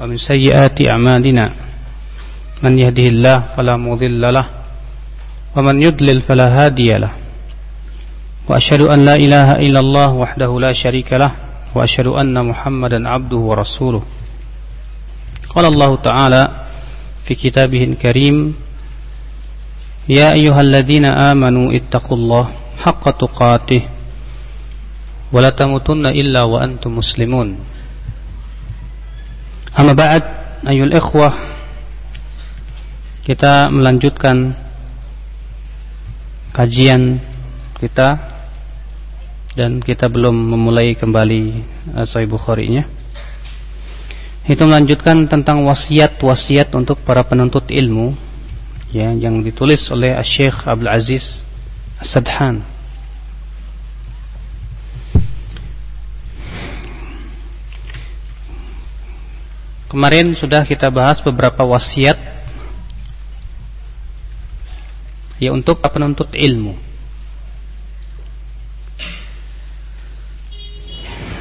ومن سيئات أعمالنا من يهده الله فلا مضل له ومن يضلل فلا هادي له وأشهد أن لا إله إلا الله وحده لا شريك له وأشهد أن محمدا عبده ورسوله. قال الله تعالى في كتابه الكريم يا أيها الذين آمنوا اتقوا الله حق تقاته ولا تموتن إلا وأنتم مسلمون. Amma ba'd ayul ikhwah kita melanjutkan kajian kita dan kita belum memulai kembali uh, Sahih Bukhari-nya. Itu melanjutkan tentang wasiat-wasiat untuk para penuntut ilmu ya yang ditulis oleh Syekh Abdul Aziz As-Sadhan Kemarin sudah kita bahas beberapa wasiat ya untuk penuntut ilmu.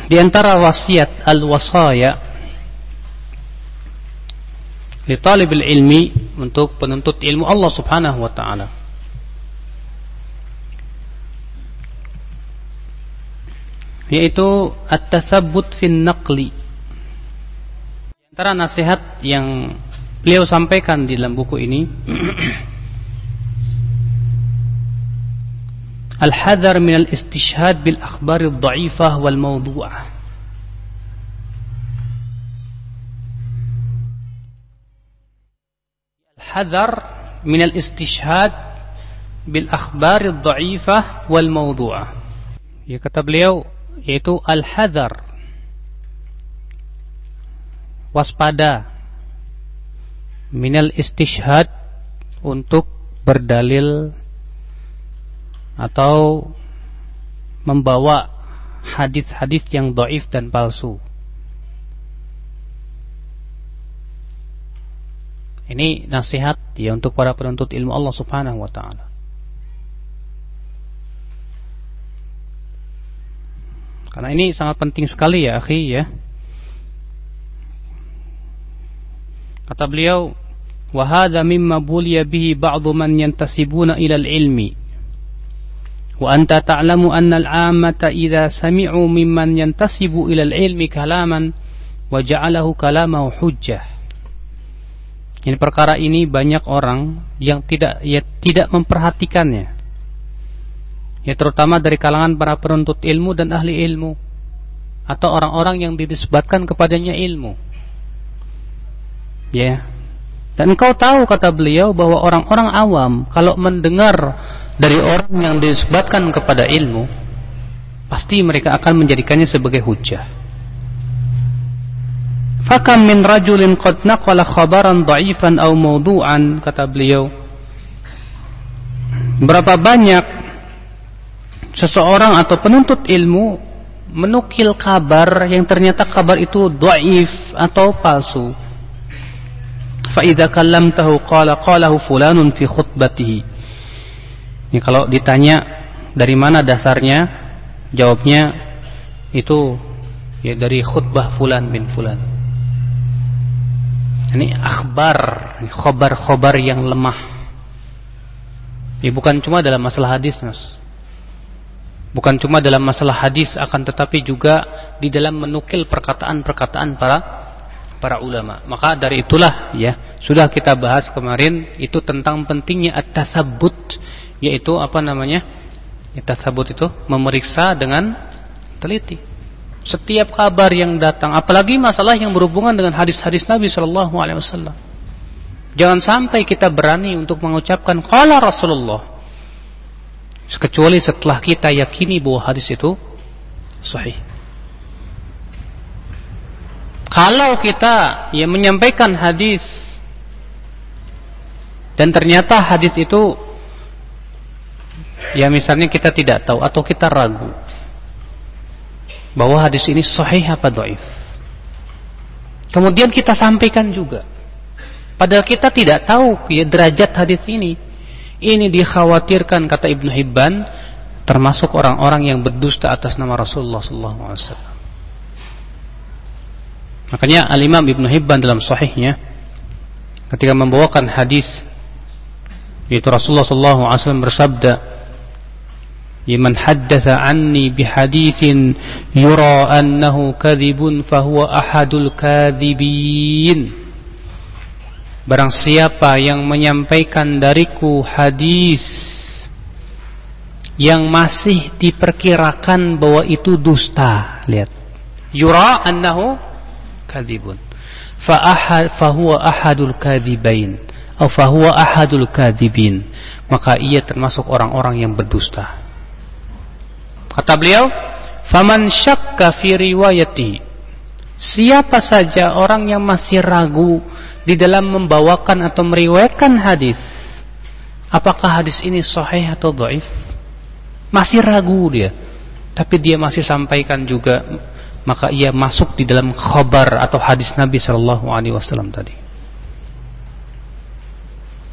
Di antara wasiat al-wasaya li talibil ilmi untuk penuntut ilmu Allah Subhanahu wa taala. Yaitu at-tasabbut fin naqli. Antara nasihat yang beliau sampaikan di dalam buku ini Al-hadar min al-istishhad bil akhbar ad-dha'ifah wal mawdu'ah Al-hadar min al-istishhad bil akhbar ad-dha'ifah wal mawdu'ah Ya kata beliau yaitu al-hadar waspada minal istishhad untuk berdalil atau membawa hadis-hadis yang doif dan palsu. Ini nasihat ya untuk para penuntut ilmu Allah Subhanahu wa taala. Karena ini sangat penting sekali ya, akhi ya. Kata beliau, "Wahada mimma buliya bihi ba'dhu man yantasibuna ila al-ilmi." Wa anta ta'lamu anna al-'ammata idza sami'u mimman yantasibu ila al-ilmi kalaman wa ja'alahu kalamahu hujjah. Ini perkara ini banyak orang yang tidak ya, tidak memperhatikannya. Ya terutama dari kalangan para penuntut ilmu dan ahli ilmu atau orang-orang yang didisebatkan kepadanya ilmu. Ya. Dan engkau tahu kata beliau bahwa orang-orang awam kalau mendengar dari orang yang disebutkan kepada ilmu pasti mereka akan menjadikannya sebagai hujah. Fakam min rajulin qad naqala khabaran dha'ifan aw mawdu'an kata beliau. Berapa banyak seseorang atau penuntut ilmu menukil kabar yang ternyata kabar itu dhaif atau palsu ini kalau ditanya dari mana dasarnya, jawabnya itu ya dari khutbah fulan bin fulan. Ini akhbar, khobar-khobar yang lemah. Ini bukan cuma dalam masalah hadis. Bukan cuma dalam masalah hadis akan tetapi juga di dalam menukil perkataan-perkataan para para ulama. Maka dari itulah ya, sudah kita bahas kemarin itu tentang pentingnya at-tasabbut yaitu apa namanya? Ya, tasabut itu memeriksa dengan teliti. Setiap kabar yang datang apalagi masalah yang berhubungan dengan hadis-hadis Nabi Shallallahu Alaihi Wasallam. Jangan sampai kita berani untuk mengucapkan kala Rasulullah. Kecuali setelah kita yakini bahwa hadis itu sahih. Kalau kita ya menyampaikan hadis dan ternyata hadis itu ya misalnya kita tidak tahu atau kita ragu bahwa hadis ini sahih apa dhaif. Kemudian kita sampaikan juga. Padahal kita tidak tahu ya derajat hadis ini. Ini dikhawatirkan kata Ibnu Hibban termasuk orang-orang yang berdusta atas nama Rasulullah sallallahu alaihi wasallam. Makanya Al-Imam Ibnu Hibban dalam sahihnya ketika membawakan hadis yaitu Rasulullah sallallahu alaihi wasallam bersabda "Man haddatha anni bihaditsin yura annahu kadhibun fahuwa ahadul kadhibin." Barang siapa yang menyampaikan dariku hadis yang masih diperkirakan bahwa itu dusta, lihat. Yura annahu kadhibun fa ahad fahuwa ahadul kadhibain fahuwa ahadul kadhibin. Maka ia termasuk orang-orang yang berdusta. Kata beliau faman syakka fi riwayati. Siapa saja orang yang masih ragu di dalam membawakan atau meriwayatkan hadis apakah hadis ini sahih atau dhaif? Masih ragu dia. Tapi dia masih sampaikan juga maka ia masuk di dalam khabar atau hadis Nabi Shallallahu Alaihi Wasallam tadi.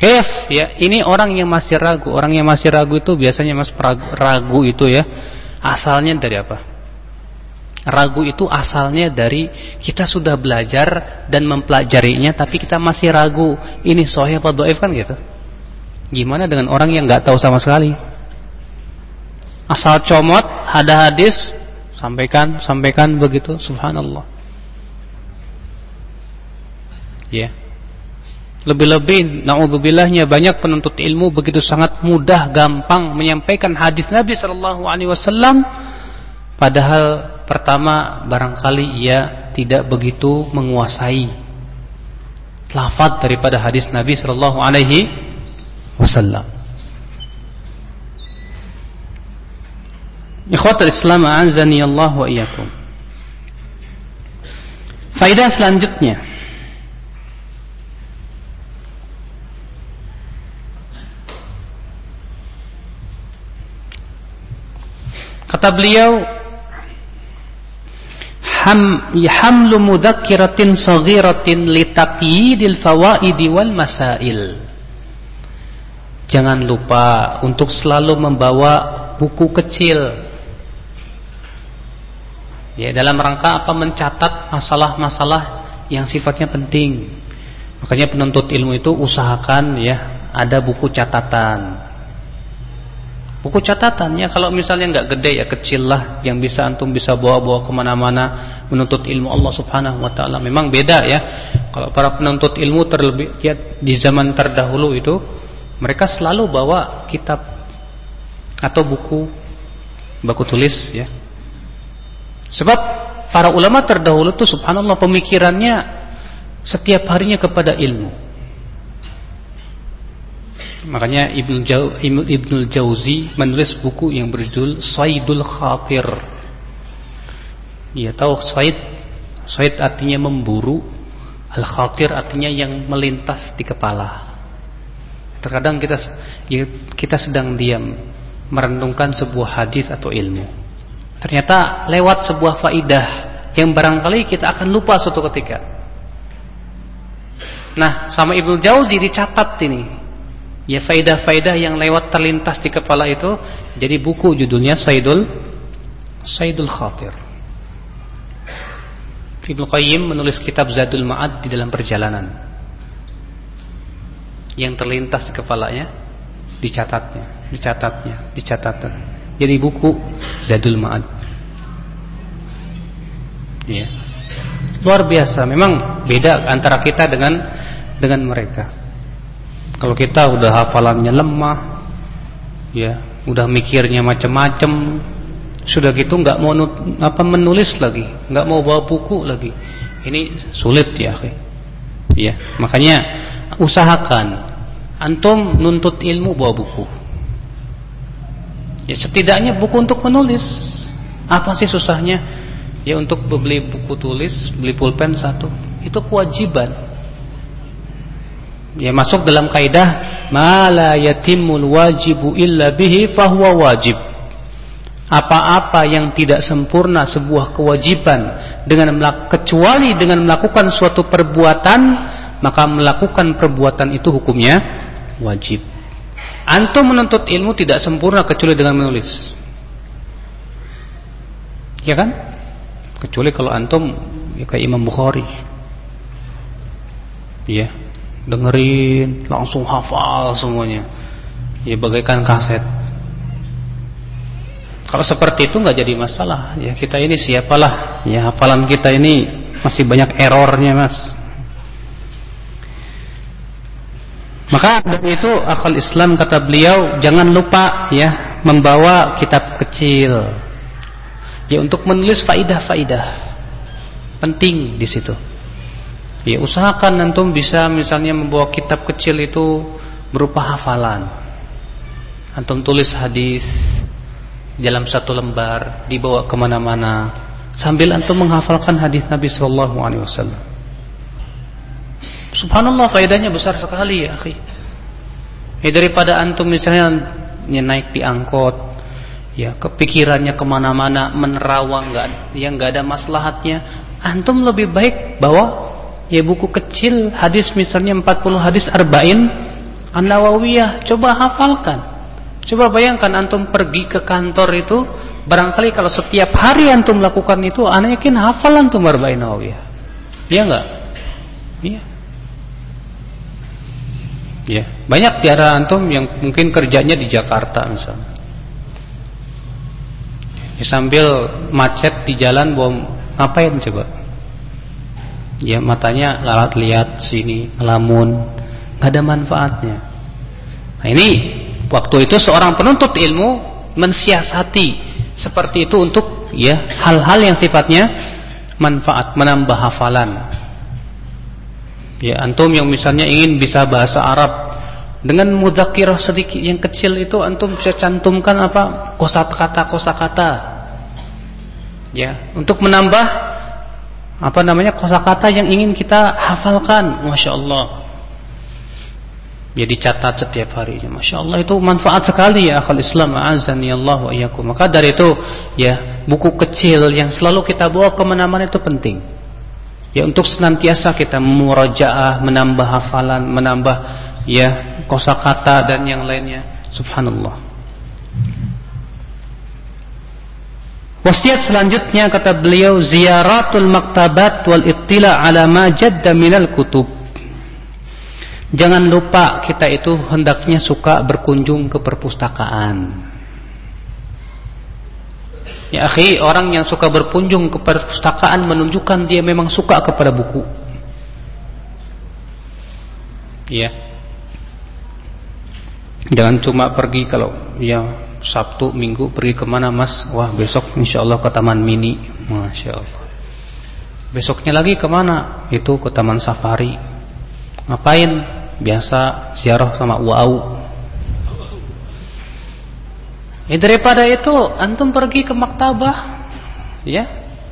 Kef, ya ini orang yang masih ragu. Orang yang masih ragu itu biasanya mas ragu itu ya asalnya dari apa? Ragu itu asalnya dari kita sudah belajar dan mempelajarinya, tapi kita masih ragu ini sahih apa doif kan gitu. Gimana dengan orang yang nggak tahu sama sekali? Asal comot ada hadis Sampaikan, sampaikan begitu, subhanallah. Ya. Lebih-lebih naudzubillahnya banyak penuntut ilmu begitu sangat mudah gampang menyampaikan hadis Nabi sallallahu alaihi wasallam padahal pertama barangkali ia tidak begitu menguasai lafaz daripada hadis Nabi sallallahu alaihi wasallam. Ikhwatul Islam a'azani Allah wa iyyakum. Faidah selanjutnya. Kata beliau ham hamlu mudzakkiratin saghiratin litaqyidil fawaidi wal masail. Jangan lupa untuk selalu membawa buku kecil. Ya dalam rangka apa? Mencatat masalah-masalah yang sifatnya penting. Makanya penuntut ilmu itu usahakan ya ada buku catatan buku catatannya kalau misalnya nggak gede ya kecil lah. Yang bisa antum bisa bawa-bawa ke mana-mana menuntut ilmu Allah subhanahu wa ta'ala. Memang beda ya. Kalau para penuntut ilmu terlebih ya, di zaman terdahulu itu mereka selalu bawa kitab atau buku buku tulis ya. Sebab para ulama terdahulu itu subhanallah pemikirannya setiap harinya kepada ilmu. Makanya Ibnu Jau, Ibnu Jauzi menulis buku yang berjudul Saidul Khatir. Ia tahu Said Said artinya memburu, Al Khatir artinya yang melintas di kepala. Terkadang kita ya, kita sedang diam merenungkan sebuah hadis atau ilmu. Ternyata lewat sebuah faidah yang barangkali kita akan lupa suatu ketika. Nah, sama Ibnu Jauzi dicatat ini. Ya faidah-faidah yang lewat terlintas di kepala itu jadi buku judulnya Saidul Saidul Khatir. Ibnu Qayyim menulis kitab Zadul Ma'ad di dalam perjalanan. Yang terlintas di kepalanya dicatatnya, dicatatnya, dicatatnya jadi buku Zadul Ma'ad. Ya. Luar biasa, memang beda antara kita dengan dengan mereka. Kalau kita udah hafalannya lemah, ya, udah mikirnya macam-macam, sudah gitu nggak mau apa menulis lagi, nggak mau bawa buku lagi. Ini sulit ya, ya. Makanya usahakan antum nuntut ilmu bawa buku. Ya setidaknya buku untuk menulis. Apa sih susahnya? Ya untuk beli buku tulis, beli pulpen satu. Itu kewajiban. Ya masuk dalam kaidah mala yatimul wajibu illa bihi fahuwa wajib. Apa-apa yang tidak sempurna sebuah kewajiban dengan kecuali dengan melakukan suatu perbuatan maka melakukan perbuatan itu hukumnya wajib. Antum menuntut ilmu tidak sempurna kecuali dengan menulis. Ya kan? Kecuali kalau antum ya kayak Imam Bukhari. Ya, dengerin langsung hafal semuanya. Ya bagaikan kaset. Kalau seperti itu nggak jadi masalah. Ya kita ini siapalah. Ya hafalan kita ini masih banyak errornya mas. Maka dari itu akal Islam kata beliau jangan lupa ya membawa kitab kecil ya untuk menulis faidah-faidah penting di situ. Ya usahakan antum bisa misalnya membawa kitab kecil itu berupa hafalan. Antum tulis hadis dalam satu lembar dibawa ke mana-mana sambil antum menghafalkan hadis Nabi Shallallahu Alaihi Wasallam. Subhanallah faedahnya besar sekali ya akhi. Ya daripada antum misalnya naik di angkot, ya kepikirannya ke mana-mana menerawang nggak, yang nggak ada maslahatnya. Antum lebih baik bawa ya buku kecil hadis misalnya 40 hadis arba'in an-nawawiyah coba hafalkan. Coba bayangkan antum pergi ke kantor itu barangkali kalau setiap hari antum lakukan itu anak yakin hafal antum arba'in nawawiyah. Iya enggak? Iya. Ya, banyak di antara antum yang mungkin kerjanya di Jakarta misalnya. Ya, sambil macet di jalan bom ngapain coba? Ya matanya lalat lihat sini, ngelamun, nggak ada manfaatnya. Nah ini waktu itu seorang penuntut ilmu mensiasati seperti itu untuk ya hal-hal yang sifatnya manfaat, menambah hafalan. Ya, antum yang misalnya ingin bisa bahasa Arab dengan mudakirah sedikit yang kecil itu antum bisa cantumkan apa? kosakata kosakata. Ya, untuk menambah apa namanya kosakata yang ingin kita hafalkan. Masya Allah. Ya dicatat setiap harinya. Masya Allah itu manfaat sekali ya akal Islam. Azani Allah wa iyyakum. Maka dari itu ya buku kecil yang selalu kita bawa ke mana-mana itu penting. Ya untuk senantiasa kita murajaah, menambah hafalan, menambah ya kosakata dan yang lainnya. Subhanallah. Wasiat selanjutnya kata beliau ziaratul maktabat wal ittila ala ma jadda minal kutub. Jangan lupa kita itu hendaknya suka berkunjung ke perpustakaan. Ya akhi, orang yang suka berkunjung ke perpustakaan menunjukkan dia memang suka kepada buku. Ya. Jangan cuma pergi kalau ya Sabtu, Minggu pergi ke mana mas? Wah besok insya Allah ke Taman Mini, masya Allah. Besoknya lagi ke mana? Itu ke Taman Safari. Ngapain? Biasa ziarah sama Wau Ya, daripada itu antum pergi ke maktabah, ya,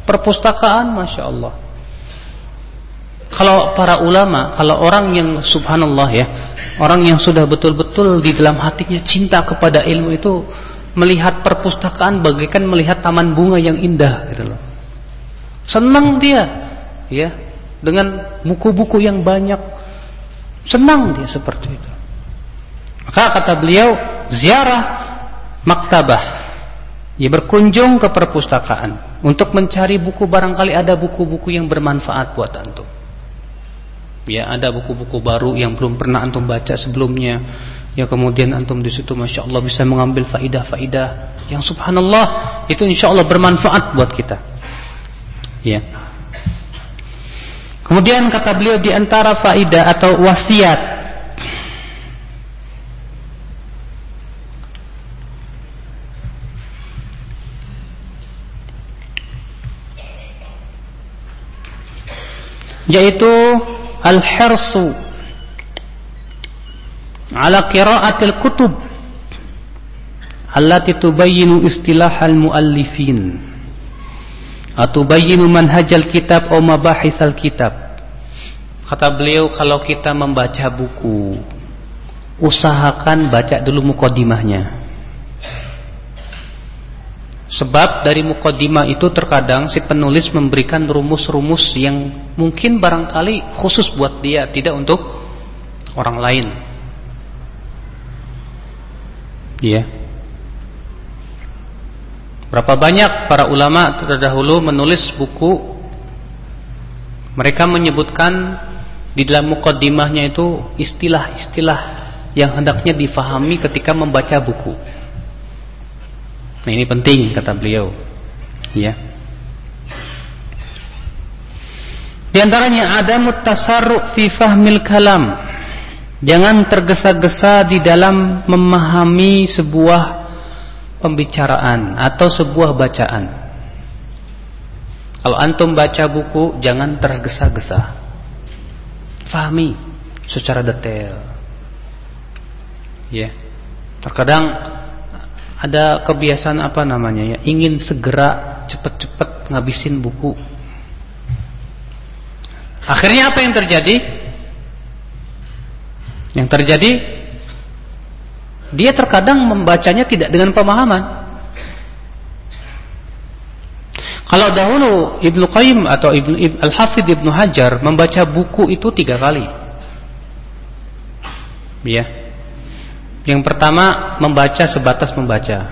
perpustakaan, masya Allah. Kalau para ulama, kalau orang yang subhanallah ya, orang yang sudah betul-betul di dalam hatinya cinta kepada ilmu itu melihat perpustakaan bagaikan melihat taman bunga yang indah gitu loh. Senang dia, ya, dengan buku-buku yang banyak. Senang dia seperti itu. Maka kata beliau, ziarah maktabah ya berkunjung ke perpustakaan untuk mencari buku barangkali ada buku-buku yang bermanfaat buat antum ya ada buku-buku baru yang belum pernah antum baca sebelumnya. Ya kemudian antum di situ masya Allah bisa mengambil faidah-faidah yang subhanallah itu insya Allah bermanfaat buat kita. Ya. Kemudian kata beliau di antara faidah atau wasiat yaitu al-hirsu ala qiraatil kutub allati tubayyinu istilah al-muallifin atau bayyinu manhajal kitab atau mabahithal kitab kata beliau kalau kita membaca buku usahakan baca dulu mukodimahnya Sebab dari mukaddimah itu terkadang si penulis memberikan rumus-rumus yang mungkin barangkali khusus buat dia, tidak untuk orang lain. Iya. Berapa banyak para ulama terdahulu menulis buku Mereka menyebutkan di dalam mukaddimahnya itu istilah-istilah yang hendaknya difahami ketika membaca buku. Nah, ini penting kata beliau. Ya. Di antaranya ada mutasarruf fi fahmil kalam. Jangan tergesa-gesa di dalam memahami sebuah pembicaraan atau sebuah bacaan. Kalau antum baca buku jangan tergesa-gesa. Fahami secara detail. Ya. Terkadang ada kebiasaan apa namanya ya, ingin segera cepat-cepat ngabisin buku. Akhirnya apa yang terjadi? Yang terjadi dia terkadang membacanya tidak dengan pemahaman. Kalau dahulu Ibnu Qayyim atau Ibnu Al-Hafidh Ibnu Hajar membaca buku itu tiga kali. Ya. Yang pertama membaca sebatas membaca.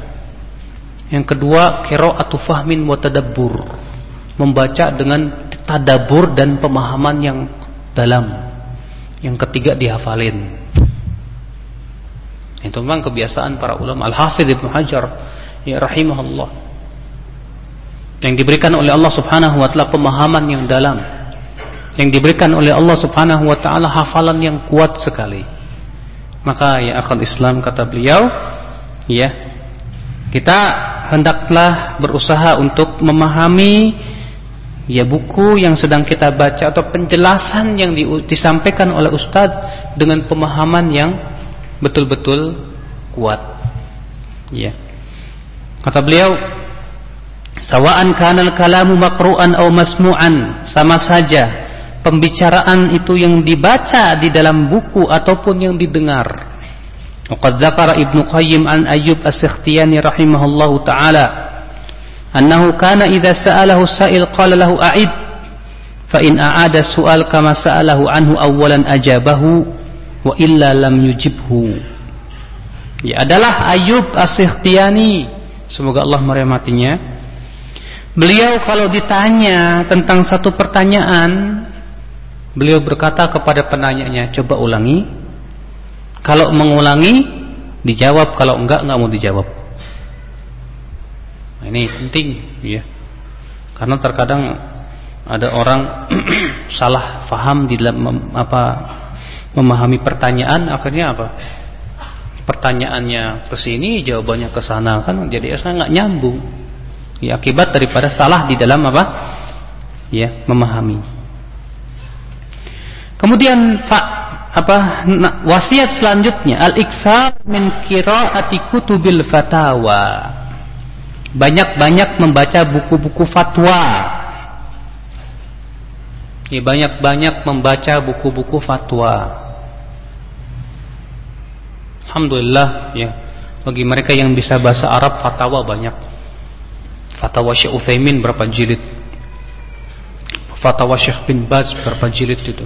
Yang kedua qiraatu fahmin wa tadabbur. Membaca dengan tadabur dan pemahaman yang dalam. Yang ketiga dihafalin. Itu memang kebiasaan para ulama Al-Hafidh Ibnu Hajar ya rahimahullah. Yang diberikan oleh Allah Subhanahu wa taala pemahaman yang dalam. Yang diberikan oleh Allah Subhanahu wa taala hafalan yang kuat sekali. Maka ya akal Islam kata beliau, ya kita hendaklah berusaha untuk memahami ya buku yang sedang kita baca atau penjelasan yang di, disampaikan oleh ustadz dengan pemahaman yang betul-betul kuat. Ya. Kata beliau, sawa'an kana al-kalamu maqru'an aw masmu'an, sama saja pembicaraan itu yang dibaca di dalam buku ataupun yang didengar. Waqad dzakara Ibnu Qayyim an Ayyub As-Sikhtiyani rahimahullahu taala annahu kana idza sa'alahu sa'il qala lahu a'id fa in a'ada su'al kama sa'alahu anhu awwalan ajabahu wa illa lam yujibhu. Ya adalah Ayyub As-Sikhtiyani semoga Allah merahmatinya. Beliau kalau ditanya tentang satu pertanyaan Beliau berkata kepada penanyanya, coba ulangi. Kalau mengulangi, dijawab. Kalau enggak, enggak mau dijawab. Nah, ini penting, ya. Karena terkadang ada orang salah faham di dalam mem, apa memahami pertanyaan, akhirnya apa? Pertanyaannya ke sini, jawabannya ke sana kan jadi asal nggak nyambung. Ya akibat daripada salah di dalam apa? Ya, memahami. Kemudian fa, apa wasiat selanjutnya al-iksar min qiraati kutubil fatawa. Banyak-banyak membaca buku-buku fatwa. Ya, banyak-banyak membaca buku-buku fatwa. Alhamdulillah ya. Bagi mereka yang bisa bahasa Arab fatwa banyak. Fatwa Syekh Utsaimin berapa jilid? Fatwa Syekh bin Baz berapa jilid itu?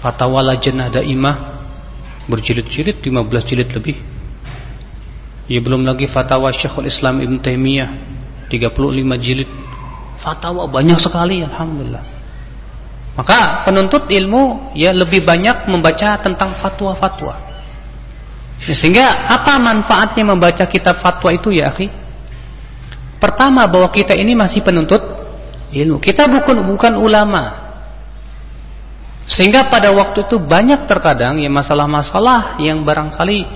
Fatwa Lajnah Daimah berjilid-jilid 15 jilid lebih. Ya belum lagi fatwa Syekhul Islam Ibn Taimiyah 35 jilid. Fatwa banyak sekali alhamdulillah. Maka penuntut ilmu ya lebih banyak membaca tentang fatwa-fatwa. Ya, sehingga apa manfaatnya membaca kitab fatwa itu ya akhi? Pertama bahwa kita ini masih penuntut ilmu. Kita bukan bukan ulama. Sehingga pada waktu itu banyak terkadang ya masalah-masalah yang barangkali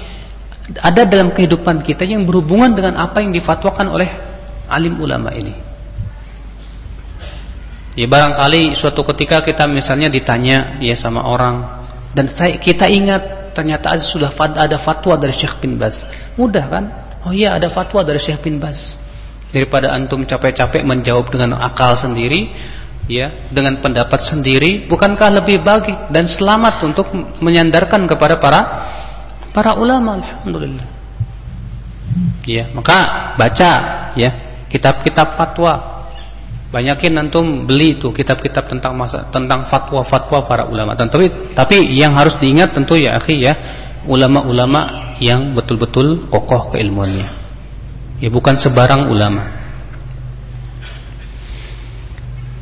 ada dalam kehidupan kita yang berhubungan dengan apa yang difatwakan oleh alim ulama ini. Ya barangkali suatu ketika kita misalnya ditanya ya sama orang dan saya, kita ingat ternyata sudah ada fatwa dari Syekh bin Baz. Mudah kan? Oh iya ada fatwa dari Syekh bin Baz. Daripada antum capek-capek menjawab dengan akal sendiri, ya dengan pendapat sendiri bukankah lebih bagi dan selamat untuk menyandarkan kepada para para ulama alhamdulillah. Ya maka baca ya kitab-kitab fatwa. Banyakin antum beli itu kitab-kitab tentang masa tentang fatwa-fatwa para ulama. Tapi tapi yang harus diingat tentu ya akhi ya ulama-ulama yang betul-betul kokoh keilmuannya. Ya bukan sebarang ulama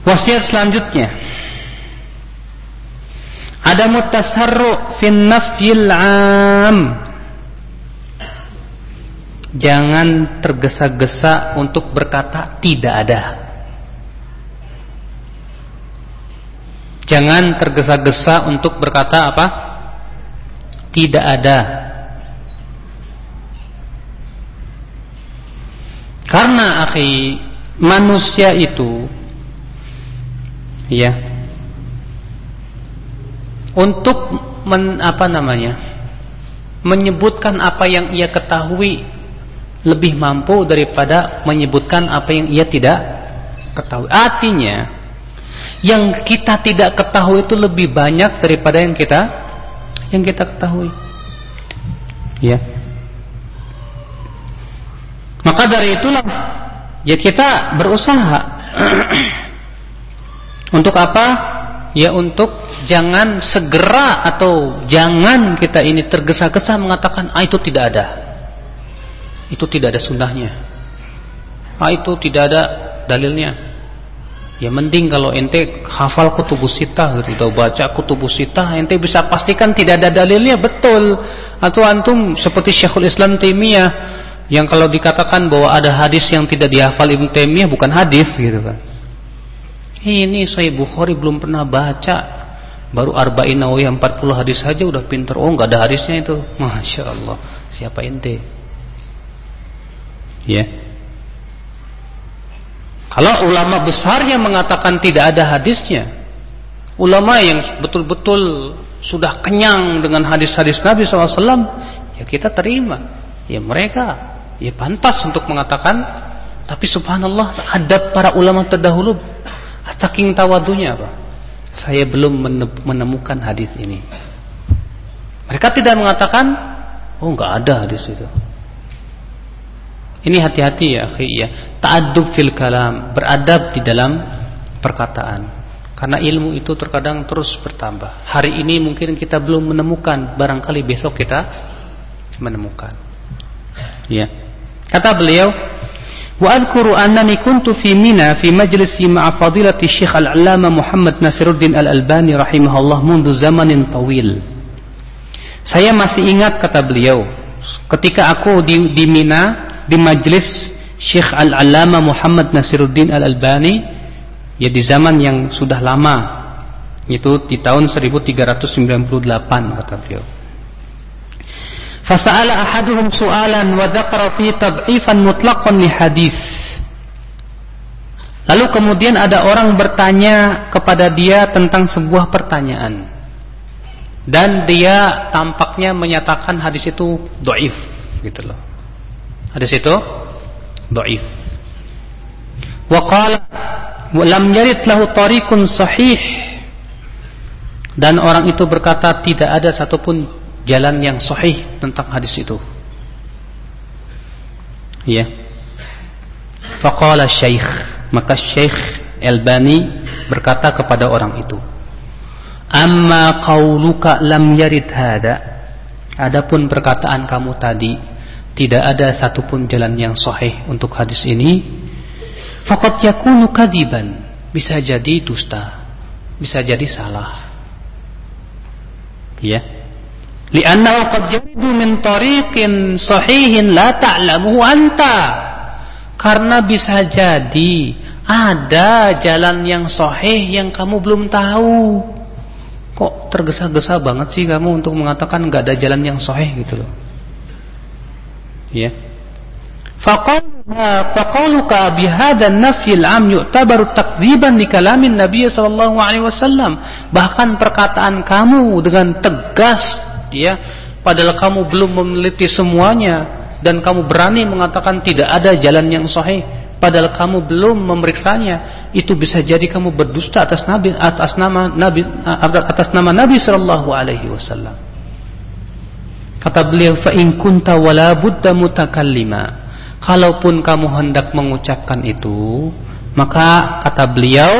Wasiat selanjutnya Ada mutasarru fin nafyil am. Jangan tergesa-gesa untuk berkata tidak ada. Jangan tergesa-gesa untuk berkata apa? Tidak ada. Karena akhi manusia itu ya untuk men, apa namanya menyebutkan apa yang ia ketahui lebih mampu daripada menyebutkan apa yang ia tidak ketahui. Artinya yang kita tidak ketahui itu lebih banyak daripada yang kita yang kita ketahui. Ya. Maka dari itulah ya kita berusaha untuk apa? Ya untuk jangan segera atau jangan kita ini tergesa-gesa mengatakan ah itu tidak ada. Itu tidak ada sunnahnya. Ah itu tidak ada dalilnya. Ya mending kalau ente hafal kutubus sitah gitu, baca kutubus sitah, ente bisa pastikan tidak ada dalilnya betul. Atau antum seperti Syekhul Islam Taimiyah yang kalau dikatakan bahwa ada hadis yang tidak dihafal Ibnu Taimiyah bukan hadis gitu kan. Ini Sahih Bukhari belum pernah baca. Baru Arba'in Nawawiyah 40 hadis saja udah pinter. Oh, enggak ada hadisnya itu. Masya Allah. Siapa ente? Ya. Kalau ulama besar yang mengatakan tidak ada hadisnya, ulama yang betul-betul sudah kenyang dengan hadis-hadis Nabi SAW, ya kita terima. Ya mereka, ya pantas untuk mengatakan. Tapi subhanallah, adab para ulama terdahulu, saking tawadunya apa? saya belum menemukan hadis ini. Mereka tidak mengatakan, oh enggak ada hadis itu. Ini hati-hati ya, akhi ya. Ta'addub fil kalam, beradab di dalam perkataan. Karena ilmu itu terkadang terus bertambah. Hari ini mungkin kita belum menemukan, barangkali besok kita menemukan. Ya. Kata beliau, وأذكر أنني كنت في منى في مجلس مع فضيلة الشيخ العلامة محمد ناصر الدين الألباني رحمه الله منذ زمن طويل Saya masih ingat kata beliau ketika aku di, di Mina di majlis Syekh Al-Alama Muhammad Nasiruddin Al-Albani ya di zaman yang sudah lama itu di tahun 1398 kata beliau Fasa'ala ahaduhum su'alan wa dzakara fi tad'ifan mutlaqan li hadis. Lalu kemudian ada orang bertanya kepada dia tentang sebuah pertanyaan. Dan dia tampaknya menyatakan hadis itu dhaif gitu loh. Hadis itu dhaif. Wa qala lam yarid lahu tariqun sahih. Dan orang itu berkata tidak ada satupun jalan yang sahih tentang hadis itu. Ya. Faqala Syekh, maka Syekh Albani berkata kepada orang itu, "Amma qauluka lam yarid hada." Adapun perkataan kamu tadi tidak ada satupun jalan yang sahih untuk hadis ini, faqad yakunu kadiban. Bisa jadi dusta, bisa jadi salah. Ya. Liannahu qad yaridu min tariqin sahihin la ta'lamuhu anta. Karena bisa jadi ada jalan yang sahih yang kamu belum tahu. Kok tergesa-gesa banget sih kamu untuk mengatakan nggak ada jalan yang sahih gitu loh. Ya. Faqaluka bihada nafyi al-am yu'tabaru takdziban li kalamin Nabi sallallahu alaihi wasallam. Bahkan perkataan kamu dengan tegas ya padahal kamu belum meneliti semuanya dan kamu berani mengatakan tidak ada jalan yang sahih padahal kamu belum memeriksanya itu bisa jadi kamu berdusta atas nabi atas nama nabi atas nama nabi sallallahu alaihi wasallam. Kata beliau fa in kunta wala budda mutakallima. Kalaupun kamu hendak mengucapkan itu maka kata beliau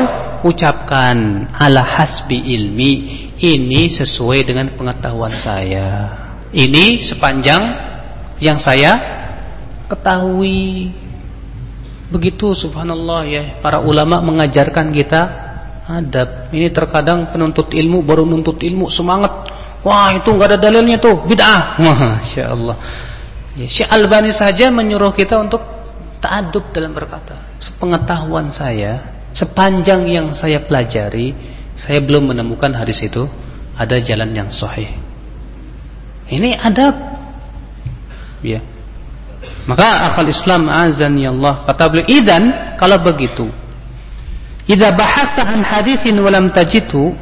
ucapkan ala hasbi ilmi ini sesuai dengan pengetahuan saya. Ini sepanjang yang saya ketahui. Begitu subhanallah ya, para ulama mengajarkan kita adab. Ini terkadang penuntut ilmu baru nuntut ilmu semangat. Wah itu nggak ada dalilnya tuh bid'ah. Masya Allah. Ya, Syekh Albani saja menyuruh kita untuk ta'adub dalam berkata. Sepengetahuan saya, sepanjang yang saya pelajari, saya belum menemukan hadis itu ada jalan yang sahih. Ini adab. Ya. Maka akal Islam azan ya Allah kata beliau idan kalau begitu idza bahatta an haditsin wa lam tajidhu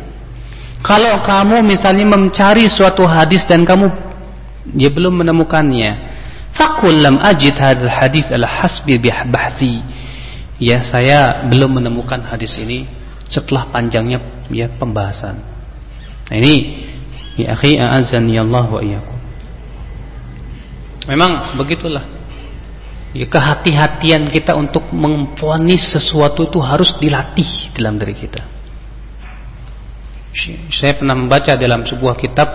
kalau kamu misalnya mencari suatu hadis dan kamu dia belum menemukannya Fakul lam ajid hadis ala hasbi bahthi. Ya, saya belum menemukan hadis ini setelah panjangnya ya pembahasan. Nah, ini ya akhi a'azzani Allah wa iyyakum. Memang begitulah. Ya, kehati-hatian kita untuk memfonis sesuatu itu harus dilatih dalam diri kita. Saya pernah membaca dalam sebuah kitab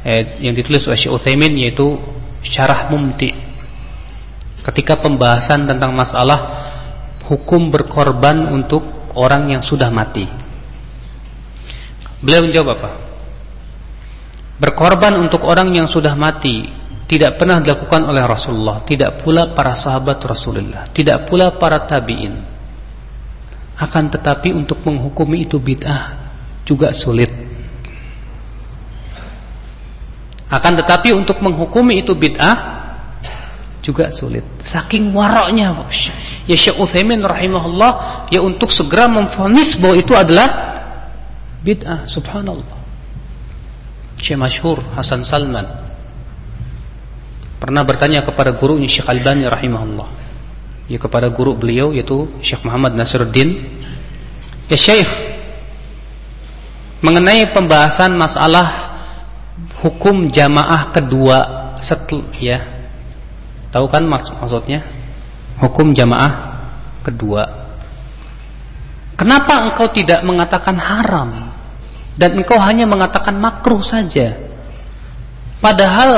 eh, yang ditulis oleh Syekh Utsaimin yaitu syarah mumti ketika pembahasan tentang masalah hukum berkorban untuk orang yang sudah mati. Beliau menjawab apa? Berkorban untuk orang yang sudah mati tidak pernah dilakukan oleh Rasulullah tidak pula para sahabat Rasulullah tidak pula para tabi'in. Akan tetapi untuk menghukumi itu bid'ah juga sulit. Akan tetapi untuk menghukumi itu bid'ah juga sulit. Saking waroknya, ya Syekh Utsaimin rahimahullah ya untuk segera memfonis bahwa itu adalah bid'ah. Subhanallah. Syekh masyhur Hasan Salman pernah bertanya kepada gurunya Syekh Albani rahimahullah. Ya kepada guru beliau yaitu Syekh Muhammad Nasiruddin. Ya Syekh mengenai pembahasan masalah hukum jamaah kedua setel ya tahu kan maksud maksudnya? Hukum jamaah kedua. Kenapa engkau tidak mengatakan haram? Dan engkau hanya mengatakan makruh saja? Padahal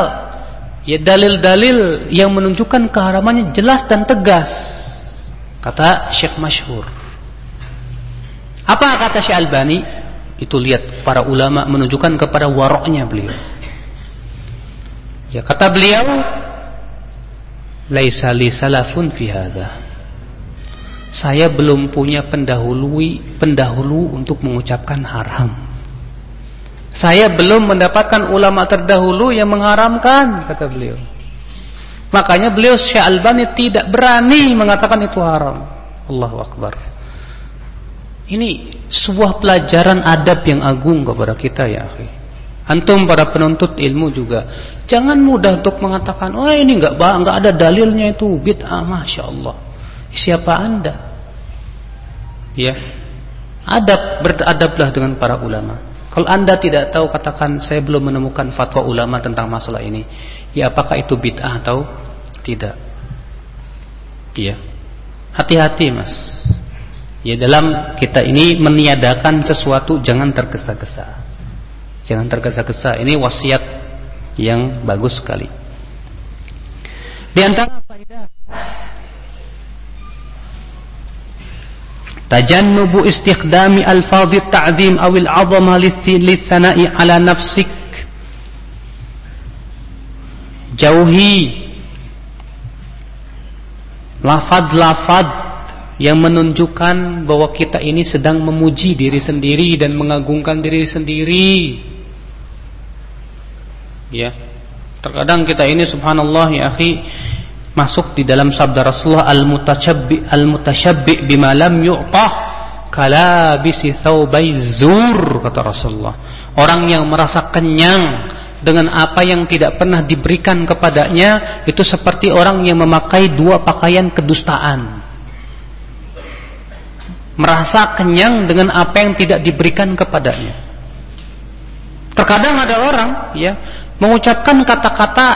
ya dalil-dalil yang menunjukkan keharamannya jelas dan tegas kata Syekh Masyhur. Apa kata Syekh Albani? Itu lihat para ulama menunjukkan kepada waroknya beliau. Ya kata beliau, laisa li salafun fi hadha. Saya belum punya pendahului pendahulu untuk mengucapkan haram. Saya belum mendapatkan ulama terdahulu yang mengharamkan, kata beliau. Makanya beliau Syekh Albani tidak berani mengatakan itu haram. Allahu Akbar. Ini sebuah pelajaran adab yang agung kepada kita ya akhi. Antum para penuntut ilmu juga jangan mudah untuk mengatakan, "Oh, ini enggak enggak ada dalilnya itu bid'ah." Masya Allah. Siapa Anda? Ya. Adab beradablah dengan para ulama. Kalau Anda tidak tahu katakan saya belum menemukan fatwa ulama tentang masalah ini. Ya apakah itu bid'ah atau tidak? Iya. Hati-hati, Mas. Ya dalam kita ini meniadakan sesuatu jangan tergesa-gesa. Jangan tergesa-gesa. Ini wasiat yang bagus sekali. Di antara faedah tajannubu istikhdami alfadhi ta'zim aw al'azama lithana'i ala nafsik jauhi lafad-lafad yang menunjukkan bahwa kita ini sedang memuji diri sendiri dan mengagungkan diri sendiri ya. Terkadang kita ini subhanallah ya akhi masuk di dalam sabda Rasulullah al-mutashabbi al-mutashabbi bima lam yu'tah kalabisi thawbai zur kata Rasulullah. Orang yang merasa kenyang dengan apa yang tidak pernah diberikan kepadanya itu seperti orang yang memakai dua pakaian kedustaan. Merasa kenyang dengan apa yang tidak diberikan kepadanya. Terkadang ada orang ya mengucapkan kata-kata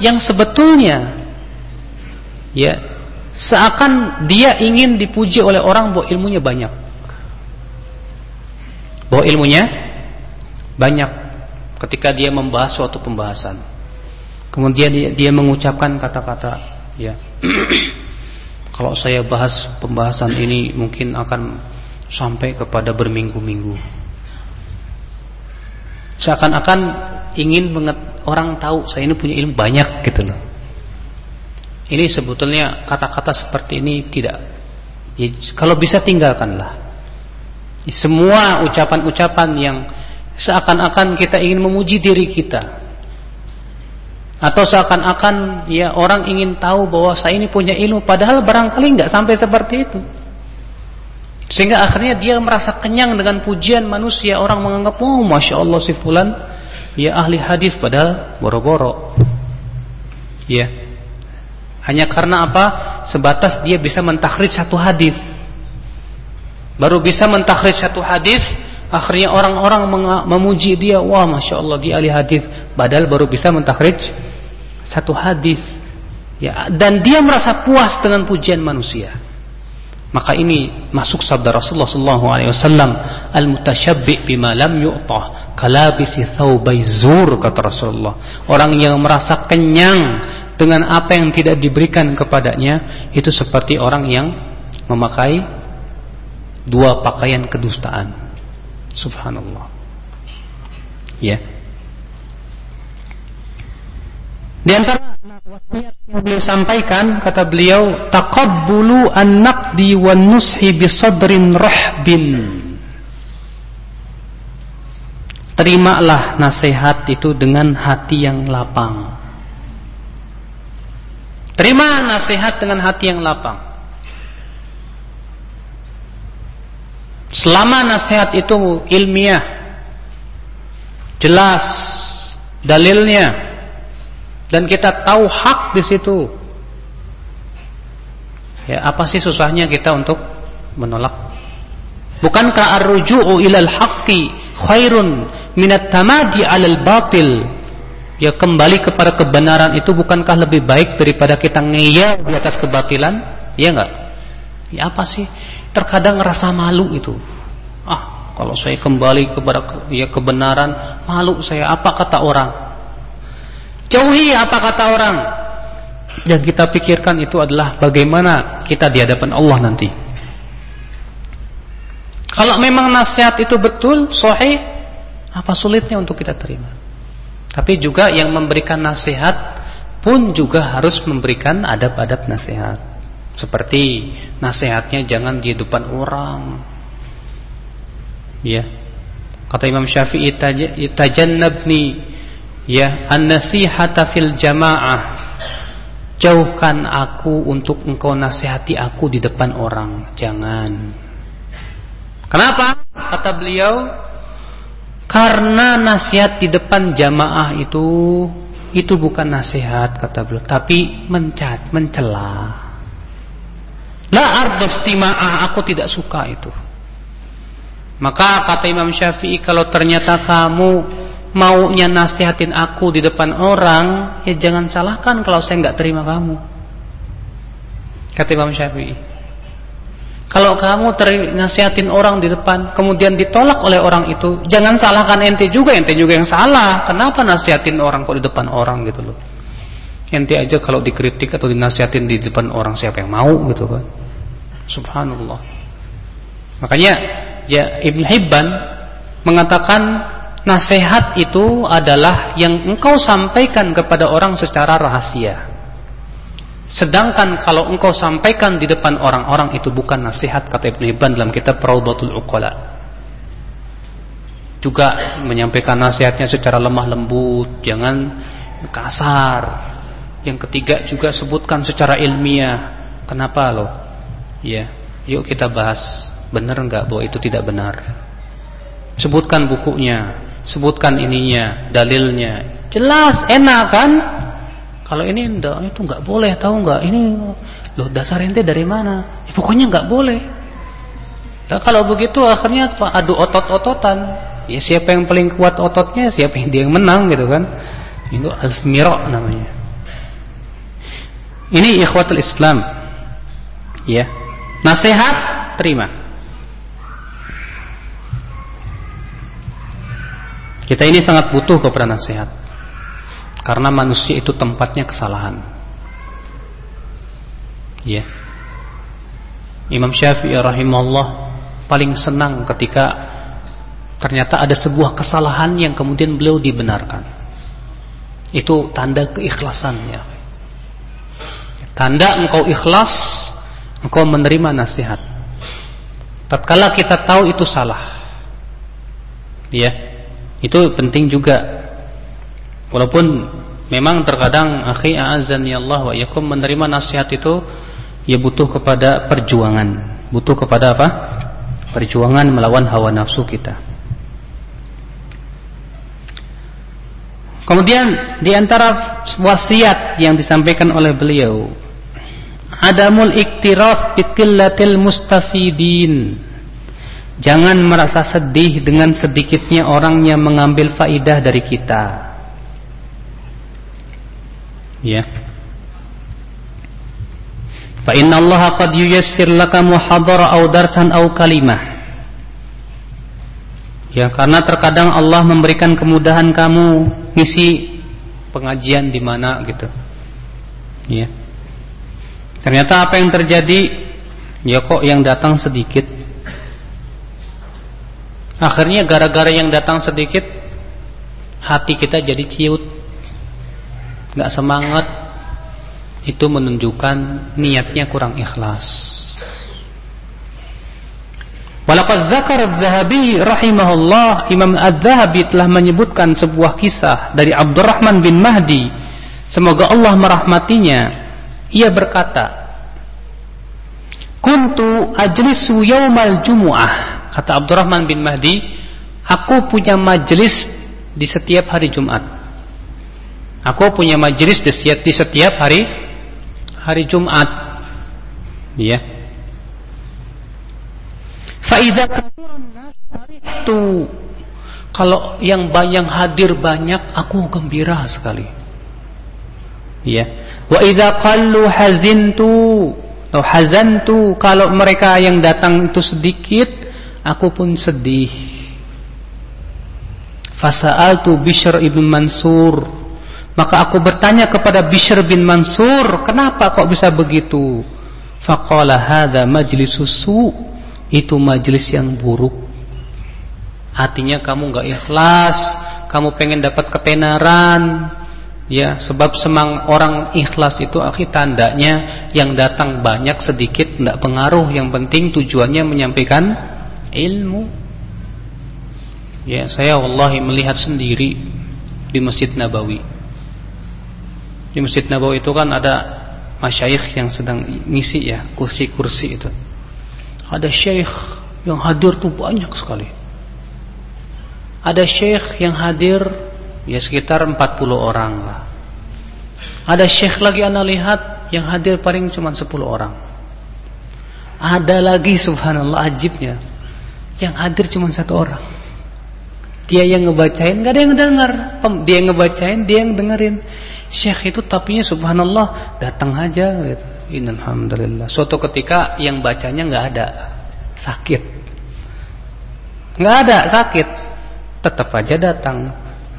yang sebetulnya ya seakan dia ingin dipuji oleh orang bahwa ilmunya banyak. Bahwa ilmunya banyak ketika dia membahas suatu pembahasan. Kemudian dia, dia mengucapkan kata-kata ya. Kalau saya bahas pembahasan ini mungkin akan sampai kepada berminggu-minggu. Seakan-akan ingin banget orang tahu saya ini punya ilmu banyak gitu loh. Ini sebetulnya kata-kata seperti ini tidak ya, kalau bisa tinggalkanlah. Semua ucapan-ucapan yang seakan-akan kita ingin memuji diri kita atau seakan-akan ya orang ingin tahu bahwa saya ini punya ilmu padahal barangkali nggak sampai seperti itu. Sehingga akhirnya dia merasa kenyang dengan pujian manusia. Orang menganggap, oh Masya Allah si Fulan ya ahli hadis padahal boro-boro. Ya. Hanya karena apa? Sebatas dia bisa mentakhrij satu hadis. Baru bisa mentakhrij satu hadis, akhirnya orang-orang memuji dia, wah Masya Allah dia ahli hadis. Padahal baru bisa mentakhrij satu hadis. Ya, dan dia merasa puas dengan pujian manusia. Maka ini masuk sabda Rasulullah sallallahu alaihi wasallam, al-mutashabbi' bima lam yu'tah kalabisi thawbai zur kata Rasulullah. Orang yang merasa kenyang dengan apa yang tidak diberikan kepadanya itu seperti orang yang memakai dua pakaian kedustaan. Subhanallah. Ya. Di antara wasiat yang beliau sampaikan kata beliau taqabbulu an-naqdi wan nushi bi sadrin rahbin. Terimalah nasihat itu dengan hati yang lapang. Terima nasihat dengan hati yang lapang. Selama nasihat itu ilmiah, jelas dalilnya, dan kita tahu hak di situ. Ya, apa sih susahnya kita untuk menolak? Bukankah ar-ruju'u ilal haqqi khairun minat tamadi 'alal batil? Ya kembali kepada kebenaran itu bukankah lebih baik daripada kita ngeyel di atas kebatilan? Ya enggak? Ya apa sih? Terkadang rasa malu itu. Ah, kalau saya kembali kepada ya kebenaran, malu saya apa kata orang? Jauhi apa kata orang. Yang kita pikirkan itu adalah bagaimana kita di hadapan Allah nanti. Kalau memang nasihat itu betul, sahih, apa sulitnya untuk kita terima? Tapi juga yang memberikan nasihat pun juga harus memberikan adab-adab nasihat. Seperti nasihatnya jangan di depan orang. Ya. Kata Imam Syafi'i tajannabni ya an-nasihata fil jamaah. Jauhkan aku untuk engkau nasihati aku di depan orang. Jangan. Kenapa? Kata beliau karena nasihat di depan jamaah itu itu bukan nasihat kata beliau tapi mencat mencela. La ardostima'ah aku tidak suka itu. Maka kata Imam Syafi'i kalau ternyata kamu maunya nasihatin aku di depan orang, ya jangan salahkan kalau saya nggak terima kamu. Kata Imam Syafi'i. Kalau kamu nasihatin orang di depan, kemudian ditolak oleh orang itu, jangan salahkan ente juga, ente juga yang salah. Kenapa nasihatin orang kok di depan orang gitu loh? Ente aja kalau dikritik atau dinasihatin di depan orang siapa yang mau gitu kan? Subhanallah. Makanya ya Ibn Hibban mengatakan nasihat itu adalah yang engkau sampaikan kepada orang secara rahasia. Sedangkan kalau engkau sampaikan di depan orang-orang itu bukan nasihat kata Ibnu Hibban dalam kitab Raudatul Uqala. Juga menyampaikan nasihatnya secara lemah lembut, jangan kasar. Yang ketiga juga sebutkan secara ilmiah. Kenapa loh? Ya, yuk kita bahas benar enggak bahwa itu tidak benar. Sebutkan bukunya, sebutkan ininya, dalilnya. Jelas, enak kan? Kalau ini enggak, itu enggak boleh, tahu enggak? Ini loh dasar ente dari mana? Ya, pokoknya enggak boleh. Nah, kalau begitu akhirnya adu otot-ototan. Ya siapa yang paling kuat ototnya, siapa yang dia yang menang gitu kan? Itu al-mira namanya. Ini ikhwatul Islam. Ya. Nasihat terima. Kita ini sangat butuh kepada nasihat. Karena manusia itu tempatnya kesalahan. Ya. Imam Syafi'i rahimahullah paling senang ketika ternyata ada sebuah kesalahan yang kemudian beliau dibenarkan. Itu tanda keikhlasannya. Tanda engkau ikhlas, engkau menerima nasihat. Tatkala kita tahu itu salah. Ya. Itu penting juga. Walaupun memang terkadang akhi azan ya Allah wa yakum menerima nasihat itu ya butuh kepada perjuangan. Butuh kepada apa? Perjuangan melawan hawa nafsu kita. Kemudian di antara wasiat yang disampaikan oleh beliau adamul iktiraf biqillatil mustafidin. Jangan merasa sedih dengan sedikitnya orang yang mengambil faidah dari kita. Ya. Fa inna Allah qad yuyassir laka muhadara aw darsan aw kalimah. Ya, karena terkadang Allah memberikan kemudahan kamu ngisi pengajian di mana gitu. Ya. Ternyata apa yang terjadi? Ya kok yang datang sedikit. Akhirnya gara-gara yang datang sedikit hati kita jadi ciut. nggak semangat. Itu menunjukkan niatnya kurang ikhlas. Walaqad dzakar Az-Zahabi rahimahullah Imam Az-Zahabi telah menyebutkan sebuah kisah dari Abdurrahman bin Mahdi semoga Allah merahmatinya ia berkata Kuntu ajlisu yaumal jumu'ah kata Abdurrahman bin Mahdi aku punya majelis di setiap hari Jumat aku punya majelis di setiap, di setiap hari hari Jumat ya Faidah itu kalau yang banyak hadir banyak aku gembira sekali. Ya. Wa idza qallu hazintu atau hazantu kalau mereka yang datang itu sedikit aku pun sedih. Fasa'altu Bishr ibn Mansur. Maka aku bertanya kepada Bishr bin Mansur kenapa kok bisa begitu? Faqala hadza majlisus su' itu majelis yang buruk. Hatinya kamu nggak ikhlas kamu pengen dapat ketenaran. Ya sebab semang orang ikhlas itu akhir tandanya yang datang banyak sedikit tidak pengaruh. Yang penting tujuannya menyampaikan ilmu ya saya wallahi melihat sendiri di Masjid Nabawi di Masjid Nabawi itu kan ada masyayikh yang sedang ngisi ya kursi-kursi itu ada syekh yang hadir tuh banyak sekali. Ada syekh yang hadir ya sekitar 40 orang lah. Ada syekh lagi anda lihat yang hadir paling cuma 10 orang. Ada lagi subhanallah ajibnya yang hadir cuma satu orang. Dia yang ngebacain, gak ada yang dengar. Dia yang ngebacain, dia yang dengerin. Syekh itu tapinya subhanallah datang aja gitu. Alhamdulillah. Suatu ketika yang bacanya nggak ada, sakit. Nggak ada sakit, tetap aja datang.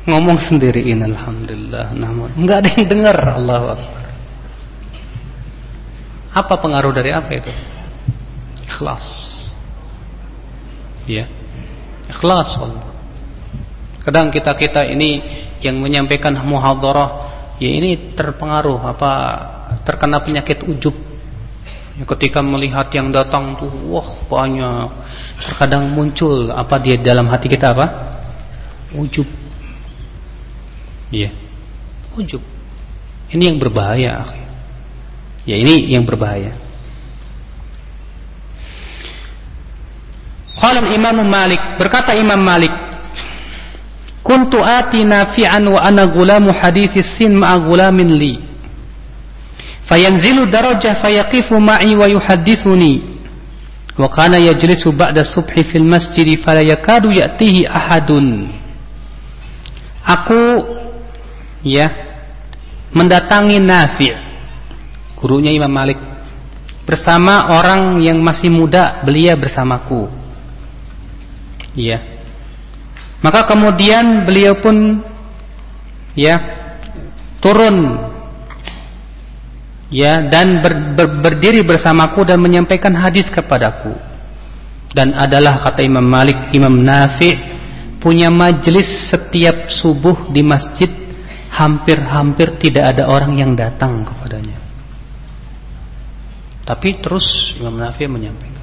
Ngomong sendiri Alhamdulillah. Namun nggak ada yang dengar. Allah. Apa pengaruh dari apa itu? Ikhlas. Ya. Ikhlas Allah. Kadang kita-kita ini yang menyampaikan muhadharah ya ini terpengaruh apa terkena penyakit ujub. Ya, ketika melihat yang datang tuh wah banyak. Terkadang muncul apa dia dalam hati kita apa? Ujub. Ya. Ujub. Ini yang berbahaya ya ini yang berbahaya Qala Imam Malik berkata Imam Malik Kuntu ati nafi'an wa ana gulamu hadithi sin ma'a gulamin li. Fayanzilu darajah fayaqifu ma'i wa yuhadithuni. Wa kana yajlisu ba'da subhi fil masjidi fala yakadu ya'tihi ahadun. Aku ya mendatangi Nafi' gurunya Imam Malik bersama orang yang masih muda belia bersamaku. Ya. Maka kemudian beliau pun ya turun ya dan ber, ber, berdiri bersamaku dan menyampaikan hadis kepadaku. dan adalah kata Imam Malik, Imam Nafi punya majelis setiap subuh di masjid hampir-hampir tidak ada orang yang datang kepadanya. Tapi terus Imam Nafi menyampaikan.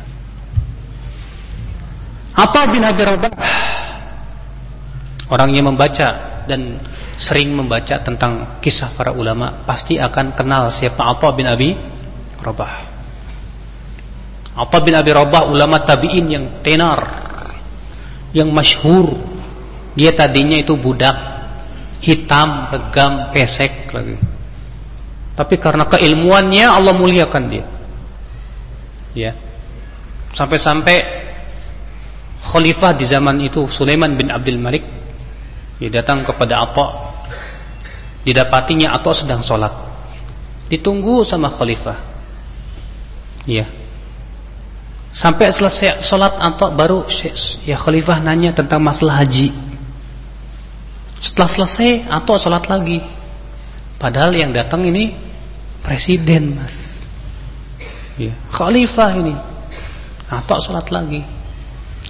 Apa bin Abi Rabah? Orang yang membaca dan sering membaca tentang kisah para ulama pasti akan kenal siapa Apa bin Abi Rabah. Apa bin Abi Rabah ulama tabi'in yang tenar yang masyhur dia tadinya itu budak hitam, regam, pesek lagi tapi karena keilmuannya Allah muliakan dia ya sampai-sampai khalifah di zaman itu Sulaiman bin Abdul Malik dia datang kepada Atta didapatinya Atta sedang sholat ditunggu sama khalifah ya Sampai selesai sholat atau baru ya khalifah nanya tentang masalah haji. Setelah selesai atau sholat lagi. Padahal yang datang ini presiden mas. Ya, khalifah ini. Atau sholat lagi.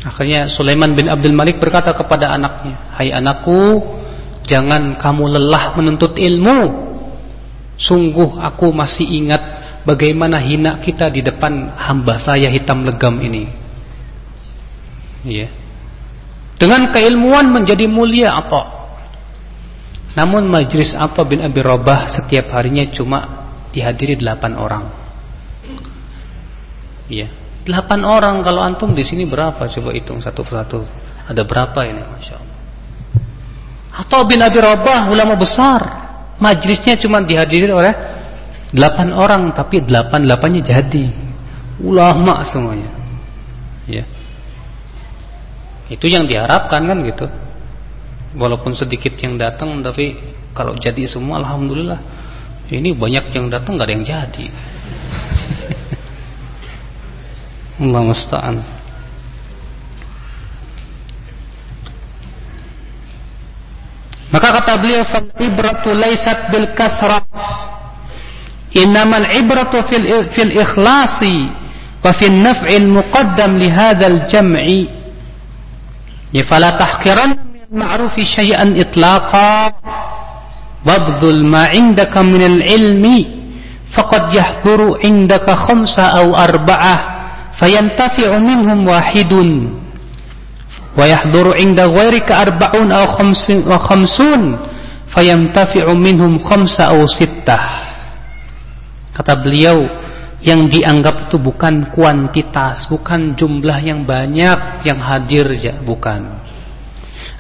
Akhirnya Sulaiman bin Abdul Malik berkata kepada anaknya, Hai anakku, jangan kamu lelah menuntut ilmu. Sungguh aku masih ingat bagaimana hina kita di depan hamba saya hitam legam ini. Iya. Dengan keilmuan menjadi mulia apa? Namun majlis Atta bin Abi Rabah setiap harinya cuma dihadiri delapan orang. Iya. Delapan orang kalau antum di sini berapa? Coba hitung satu persatu. Ada berapa ini, masya Allah. Atta bin Abi Rabah ulama besar. Majlisnya cuma dihadiri oleh Delapan orang tapi delapan delapannya jadi ulama semuanya. Ya. Itu yang diharapkan kan gitu. Walaupun sedikit yang datang tapi kalau jadi semua alhamdulillah. Ini banyak yang datang nggak ada yang jadi. الله المستعان Maka kata beliau fal ibratu laysat bil kathra innamal ibratu fil fil ikhlasi wa fil naf'i al muqaddam li hadzal jam'i ya fala tahqiran min al ma'rufi shay'an itlaqa wabdul ma indaka min al ilmi faqad yahduru indaka khamsa aw arba'ah fayantafi'u minhum wahidun wa yahduru inda ghairika arba'un aw khamsun fayantafi'u minhum khamsa aw sittah kata beliau yang dianggap itu bukan kuantitas, bukan jumlah yang banyak yang hadir ya, bukan.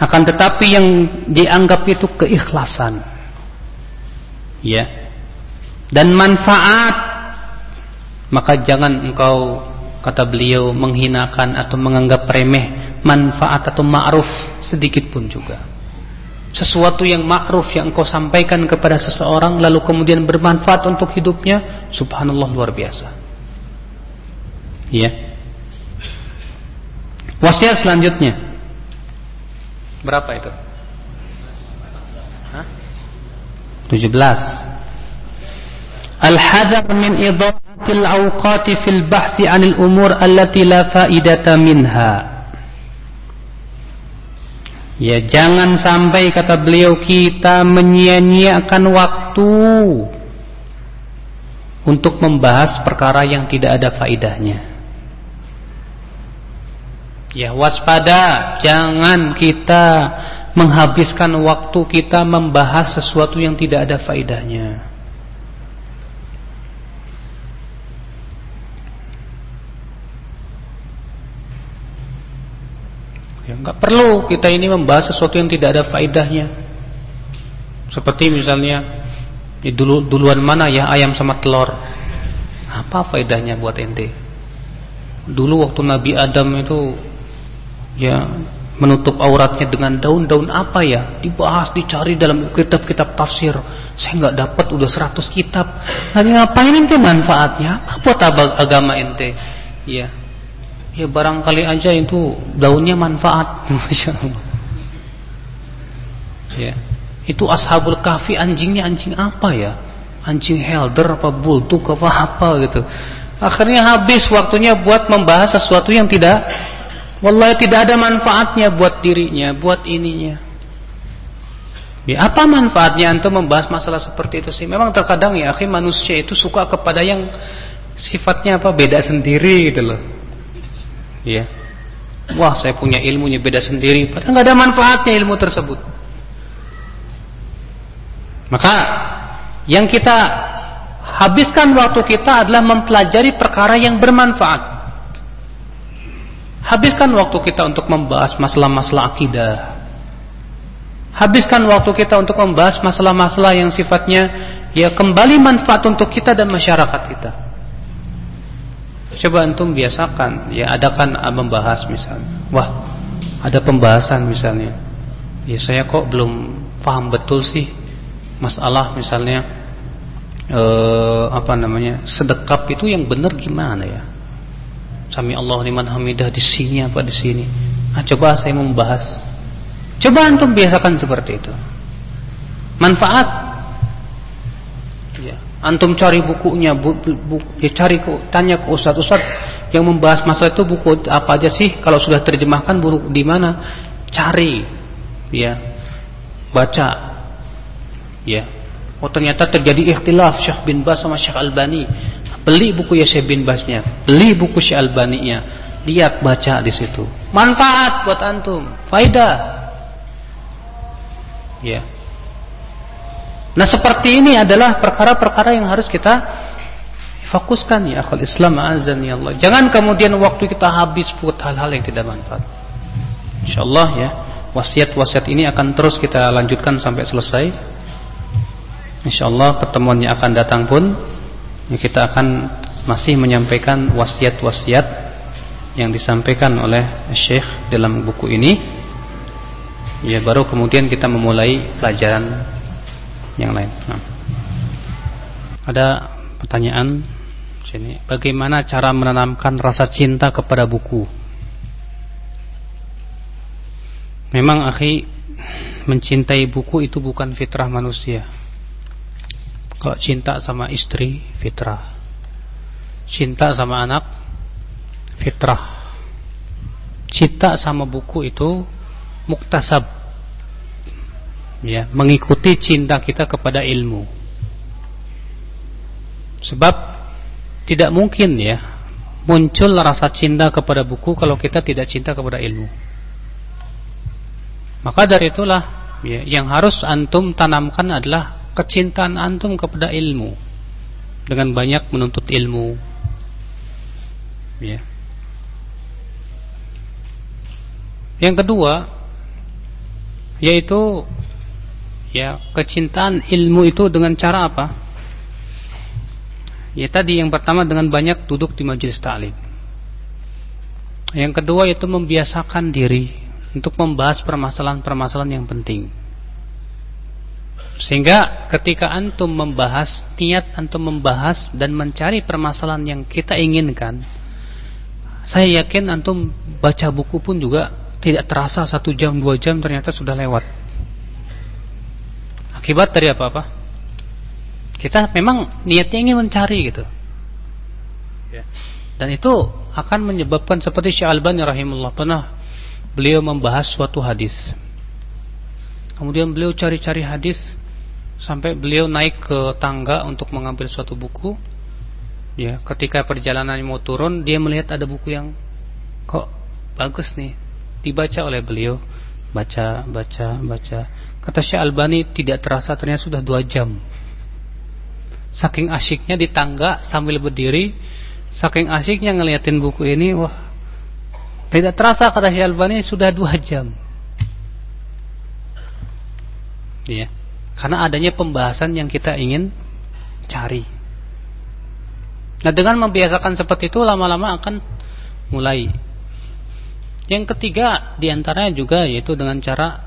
Akan tetapi yang dianggap itu keikhlasan. Ya. Dan manfaat maka jangan engkau kata beliau menghinakan atau menganggap remeh manfaat atau ma'ruf sedikit pun juga. Sesuatu yang ma'ruf yang engkau sampaikan kepada seseorang lalu kemudian bermanfaat untuk hidupnya subhanallah luar biasa. Ya. Wasiat selanjutnya. Berapa itu? Hah? 17 Al-hadar min idha'atil awqati fil bahsi anil umur allati la fa'idata minha Ya jangan sampai kata beliau kita menyia-nyiakan waktu untuk membahas perkara yang tidak ada faidahnya. Ya waspada, jangan kita menghabiskan waktu kita membahas sesuatu yang tidak ada faidahnya. Ya, nggak perlu kita ini membahas sesuatu yang tidak ada faedahnya. Seperti misalnya ya dulu duluan mana ya ayam sama telur. Apa faedahnya buat ente? Dulu waktu Nabi Adam itu ya menutup auratnya dengan daun-daun apa ya? Dibahas, dicari dalam kitab-kitab tafsir. Saya nggak dapat udah 100 kitab. Nanti ngapain ente manfaatnya? Apa buat agama ente? Ya, Ya barangkali aja itu daunnya manfaat. Ya. Itu ashabul kahfi anjingnya anjing apa ya? Anjing helder apa bulldog apa apa gitu. Akhirnya habis waktunya buat membahas sesuatu yang tidak Wallahi tidak ada manfaatnya buat dirinya, buat ininya. Ya, apa manfaatnya antum membahas masalah seperti itu sih? Memang terkadang ya, akhi manusia itu suka kepada yang sifatnya apa beda sendiri gitu loh. Ya. Wah, saya punya ilmunya beda sendiri, padahal nggak ada manfaatnya ilmu tersebut. Maka yang kita habiskan waktu kita adalah mempelajari perkara yang bermanfaat. Habiskan waktu kita untuk membahas masalah-masalah akidah. Habiskan waktu kita untuk membahas masalah-masalah yang sifatnya ya kembali manfaat untuk kita dan masyarakat kita. Coba antum biasakan ya adakan membahas misalnya. Wah, ada pembahasan misalnya. Ya saya kok belum paham betul sih masalah misalnya eh, apa namanya sedekap itu yang benar gimana ya? Sami Allah liman hamidah di sini apa di sini. Nah, coba saya membahas. Coba antum biasakan seperti itu. Manfaat. Ya. Antum cari bukunya, bu, bu, ya cari ke, tanya ke ustaz ustaz yang membahas masalah itu buku apa aja sih? Kalau sudah terjemahkan buku di mana? Cari, ya, baca, ya. Oh ternyata terjadi ikhtilaf Syekh bin Bas sama Syekh Albani Beli buku Yasir bin Basnya, beli buku Syalbani-nya, lihat baca di situ. Manfaat buat antum, faidah. Ya. Nah, seperti ini adalah perkara-perkara yang harus kita fokuskan ya akhul Islam azan ya Allah. Jangan kemudian waktu kita habis buat hal-hal yang tidak manfaat. Insyaallah ya, wasiat-wasiat ini akan terus kita lanjutkan sampai selesai. Insyaallah pertemuan yang akan datang pun kita akan masih menyampaikan wasiat-wasiat yang disampaikan oleh Syekh dalam buku ini. Ya baru kemudian kita memulai pelajaran yang lain. Nah. Ada pertanyaan sini. Bagaimana cara menanamkan rasa cinta kepada buku? Memang akhi mencintai buku itu bukan fitrah manusia. Kalau cinta sama istri, fitrah. Cinta sama anak, fitrah. Cinta sama buku itu muktasab. Ya, mengikuti cinta kita kepada ilmu. Sebab tidak mungkin ya muncul rasa cinta kepada buku kalau kita tidak cinta kepada ilmu. Maka dari itulah ya, yang harus antum tanamkan adalah kecintaan antum kepada ilmu dengan banyak menuntut ilmu ya yang kedua yaitu ya kecintaan ilmu itu dengan cara apa? Ya tadi yang pertama dengan banyak duduk di majelis ta'lim yang kedua yaitu membiasakan diri untuk membahas permasalahan-permasalahan yang penting. Sehingga ketika antum membahas, niat antum membahas dan mencari permasalahan yang kita inginkan, saya yakin antum baca buku pun juga tidak terasa satu jam dua jam ternyata sudah lewat. Akibat dari apa-apa? Kita memang niatnya ingin mencari gitu. Ya. Dan itu akan menyebabkan seperti Syekh Albani rahimullah pernah beliau membahas suatu hadis. Kemudian beliau cari-cari hadis sampai beliau naik ke tangga untuk mengambil suatu buku ya ketika perjalanan mau turun dia melihat ada buku yang kok bagus nih dibaca oleh beliau baca baca baca kata Syekh Albani tidak terasa ternyata sudah dua jam saking asyiknya di tangga sambil berdiri saking asyiknya ngeliatin buku ini wah tidak terasa kata Syekh Albani sudah dua jam Iya. Karena adanya pembahasan yang kita ingin cari. Nah dengan membiasakan seperti itu lama-lama akan mulai. Yang ketiga di antaranya juga yaitu dengan cara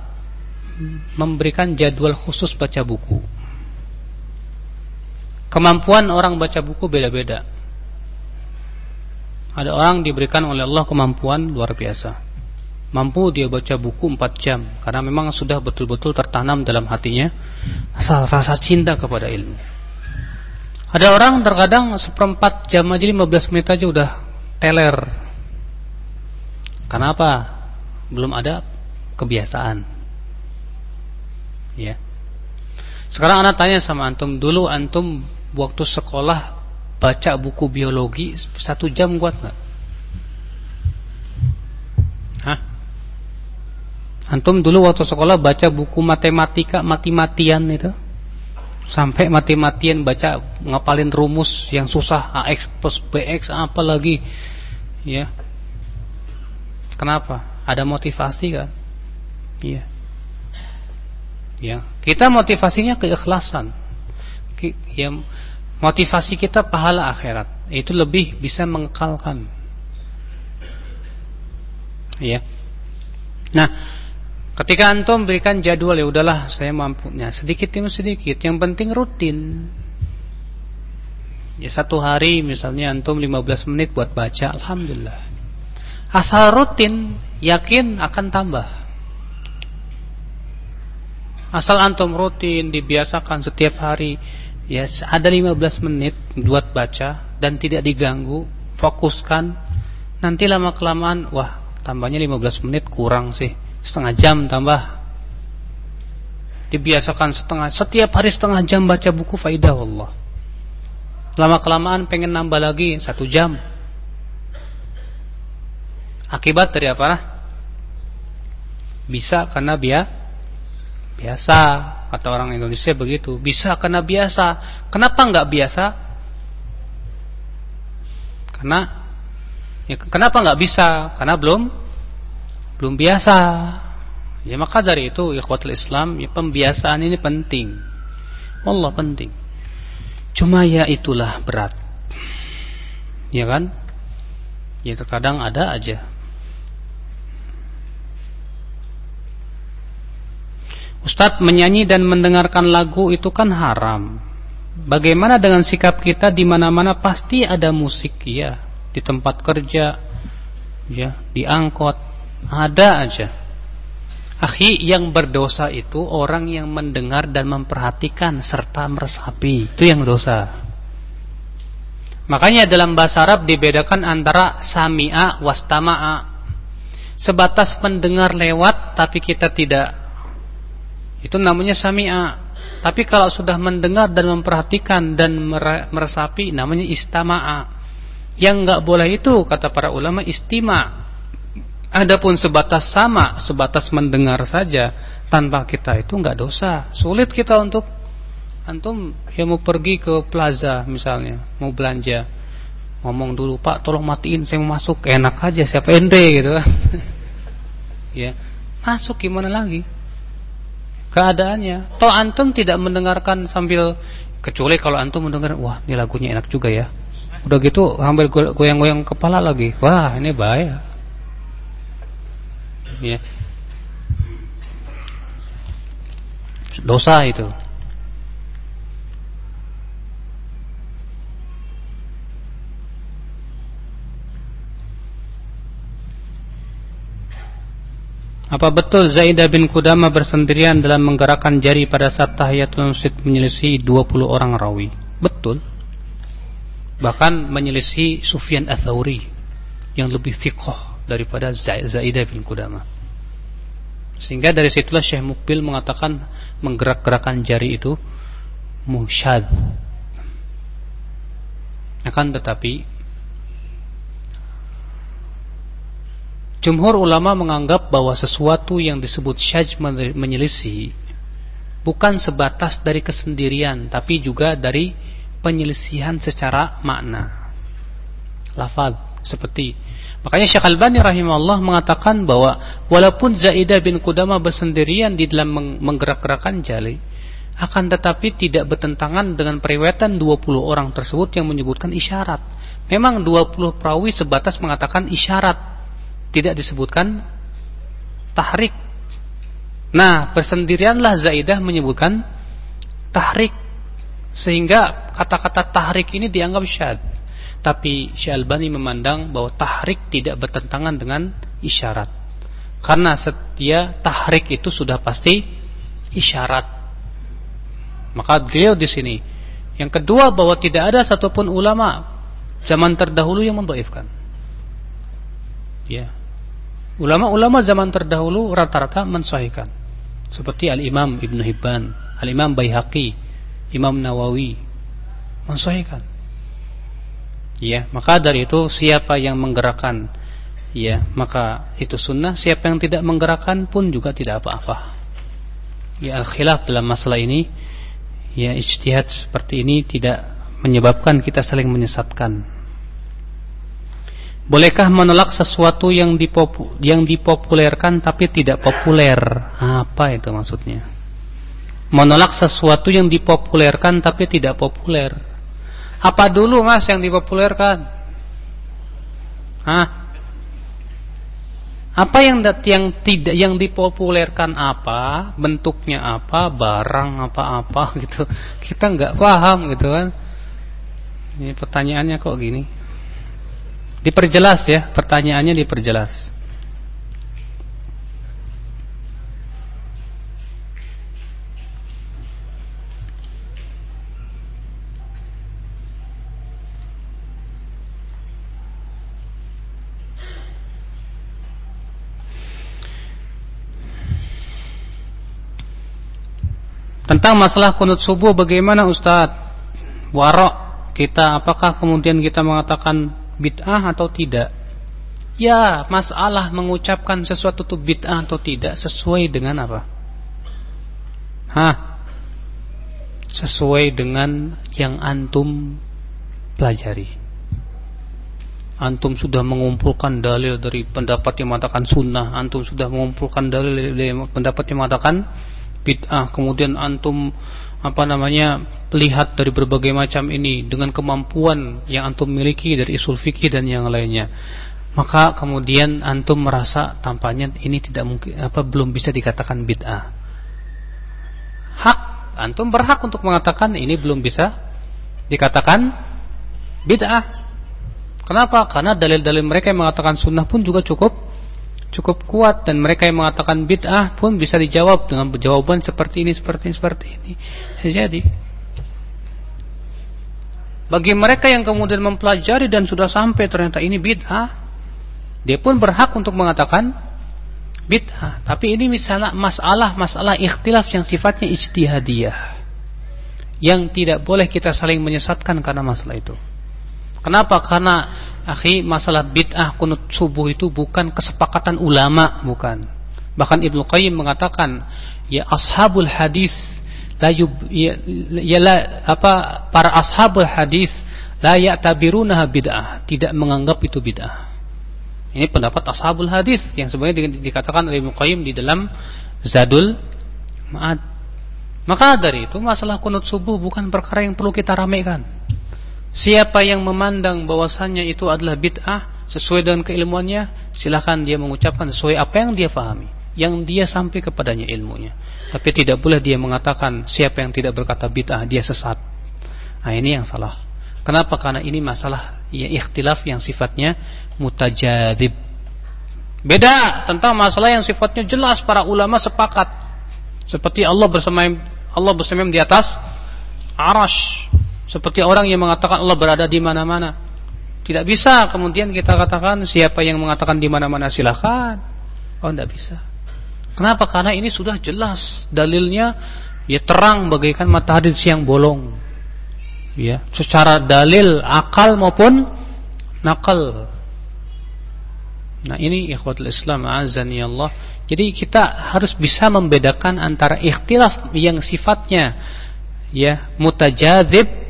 memberikan jadwal khusus baca buku. Kemampuan orang baca buku beda-beda. Ada orang diberikan oleh Allah kemampuan luar biasa mampu dia baca buku 4 jam karena memang sudah betul-betul tertanam dalam hatinya asal rasa cinta kepada ilmu. Ada orang terkadang seperempat jam aja 15 menit aja udah teler. Kenapa? Belum ada kebiasaan. Ya. Sekarang anak tanya sama antum dulu antum waktu sekolah baca buku biologi satu jam kuat nggak? Hah? Antum dulu waktu sekolah baca buku matematika mati-matian itu? sampai mati-matian baca ngapalin rumus yang susah ax plus bx apa lagi ya kenapa? Ada motivasi kan iya. Ya. Kita motivasinya keikhlasan. Ya motivasi kita pahala akhirat. Itu lebih bisa mengekalkan. Ya. Nah Ketika antum berikan jadwal ya udahlah saya mampunya. Sedikit demi sedikit, yang penting rutin. Ya satu hari misalnya antum 15 menit buat baca, alhamdulillah. Asal rutin, yakin akan tambah. Asal antum rutin dibiasakan setiap hari, ya ada 15 menit buat baca dan tidak diganggu, fokuskan. Nanti lama kelamaan, wah tambahnya 15 menit kurang sih setengah jam tambah dibiasakan setengah setiap hari setengah jam baca buku faidah Allah lama kelamaan pengen nambah lagi satu jam akibat dari apa bisa karena dia biasa kata orang Indonesia begitu bisa karena biasa kenapa nggak biasa karena ya, kenapa nggak bisa karena belum belum biasa. Ya maka dari itu ikhwatul Islam, ya pembiasaan ini penting. Allah penting. Cuma ya itulah berat. Ya kan? Ya terkadang ada aja. Ustadz menyanyi dan mendengarkan lagu itu kan haram. Bagaimana dengan sikap kita di mana-mana pasti ada musik ya, di tempat kerja, ya, di angkot, ada aja. Akhi yang berdosa itu orang yang mendengar dan memperhatikan serta meresapi. Itu yang dosa. Makanya dalam bahasa Arab dibedakan antara sami'a wastama'a. Sebatas mendengar lewat tapi kita tidak. Itu namanya sami'a. Tapi kalau sudah mendengar dan memperhatikan dan meresapi namanya istama'a. Yang enggak boleh itu kata para ulama istima' Adapun sebatas sama, sebatas mendengar saja tanpa kita itu nggak dosa. Sulit kita untuk antum yang mau pergi ke plaza misalnya, mau belanja. Ngomong dulu, "Pak, tolong matiin saya mau masuk." Enak aja siapa ente gitu ya. Masuk gimana lagi? Keadaannya. Toh antum tidak mendengarkan sambil kecuali kalau antum mendengar, "Wah, ini lagunya enak juga ya." Udah gitu hampir goyang-goyang kepala lagi. Wah, ini bahaya ya dosa itu Apa betul Zaidah bin Kudama bersendirian dalam menggerakkan jari pada saat tahiyatul masjid menyelisih 20 orang rawi? Betul. Bahkan menyelisih Sufyan Atsauri yang lebih fiqh daripada Zaidah bin Kudama. Sehingga dari situlah Syekh Mukbil mengatakan menggerak-gerakan jari itu musyad. Akan tetapi Jumhur ulama menganggap bahwa sesuatu yang disebut syaj menyelisih bukan sebatas dari kesendirian tapi juga dari penyelisihan secara makna. Lafaz seperti Makanya Syekh Al-Bani rahimahullah mengatakan bahwa walaupun Zaidah bin Qudama bersendirian di dalam menggerak-gerakan jali, akan tetapi tidak bertentangan dengan periwayatan 20 orang tersebut yang menyebutkan isyarat. Memang 20 perawi sebatas mengatakan isyarat, tidak disebutkan tahrik. Nah, bersendirianlah Zaidah menyebutkan tahrik sehingga kata-kata tahrik ini dianggap syad. Tapi Syalbani memandang bahwa tahrik tidak bertentangan dengan isyarat. Karena setia tahrik itu sudah pasti isyarat. Maka beliau di sini Yang kedua bahwa tidak ada satupun ulama zaman terdahulu yang mendoifkan. Ya. Ulama-ulama zaman terdahulu rata-rata mensahihkan. Seperti Al-Imam Ibn Hibban, Al-Imam Baihaqi, Imam Nawawi mensahihkan. Ya, maka dari itu siapa yang menggerakkan ya, maka itu sunnah, siapa yang tidak menggerakkan pun juga tidak apa-apa. Ya, al-khilaf dalam masalah ini ya ijtihad seperti ini tidak menyebabkan kita saling menyesatkan. Bolehkah menolak sesuatu yang dipopu yang dipopulerkan tapi tidak populer? Apa itu maksudnya? Menolak sesuatu yang dipopulerkan tapi tidak populer. Apa dulu Mas yang dipopulerkan? Hah? Apa yang yang tidak yang dipopulerkan apa, bentuknya apa, barang apa-apa gitu. Kita nggak paham gitu kan. Ini pertanyaannya kok gini. Diperjelas ya, pertanyaannya diperjelas. Tentang masalah kunut subuh bagaimana Ustaz? Warok kita apakah kemudian kita mengatakan bid'ah atau tidak? Ya, masalah mengucapkan sesuatu itu bid'ah atau tidak sesuai dengan apa? Hah? Sesuai dengan yang antum pelajari. Antum sudah mengumpulkan dalil dari pendapat yang mengatakan sunnah, antum sudah mengumpulkan dalil dari pendapat yang mengatakan bid'ah kemudian antum apa namanya lihat dari berbagai macam ini dengan kemampuan yang antum miliki dari usul fikih dan yang lainnya. Maka kemudian antum merasa tampaknya ini tidak mungkin apa belum bisa dikatakan bid'ah. Hak antum berhak untuk mengatakan ini belum bisa dikatakan bid'ah. Kenapa? Karena dalil-dalil mereka yang mengatakan sunnah pun juga cukup cukup kuat dan mereka yang mengatakan bid'ah pun bisa dijawab dengan jawaban seperti ini seperti ini seperti ini. Jadi bagi mereka yang kemudian mempelajari dan sudah sampai ternyata ini bid'ah dia pun berhak untuk mengatakan bid'ah. Tapi ini misalnya masalah masalah ikhtilaf yang sifatnya ijtihadiyah yang tidak boleh kita saling menyesatkan karena masalah itu. Kenapa? Karena akhi masalah bid'ah kunut subuh itu bukan kesepakatan ulama. Bukan. Bahkan Ibnu Qayyim mengatakan ya ashabul hadis la yub, ya, ya la, apa para ashabul hadis la ya'tabirunaha bid'ah. Tidak menganggap itu bid'ah. Ini pendapat ashabul hadis yang sebenarnya di, dikatakan oleh Ibnu Qayyim di dalam Zadul Ma'ad. Maka dari itu masalah kunut subuh bukan perkara yang perlu kita ramaikan Siapa yang memandang bahwasannya itu adalah bid'ah sesuai dengan keilmuannya, silakan dia mengucapkan sesuai apa yang dia fahami, yang dia sampai kepadanya ilmunya. Tapi tidak boleh dia mengatakan siapa yang tidak berkata bid'ah dia sesat. Nah, ini yang salah. Kenapa? Karena ini masalah ya ikhtilaf yang sifatnya mutajadib. Beda tentang masalah yang sifatnya jelas para ulama sepakat. Seperti Allah bersama Allah bersama di atas arash seperti orang yang mengatakan Allah berada di mana-mana. Tidak bisa kemudian kita katakan siapa yang mengatakan di mana-mana silahkan. Oh, tidak bisa. Kenapa? Karena ini sudah jelas dalilnya ya terang bagaikan matahari siang bolong. Ya, secara dalil akal maupun nakal. Nah, ini ikhwatul Islam azani Allah. Jadi kita harus bisa membedakan antara ikhtilaf yang sifatnya ya mutajadzib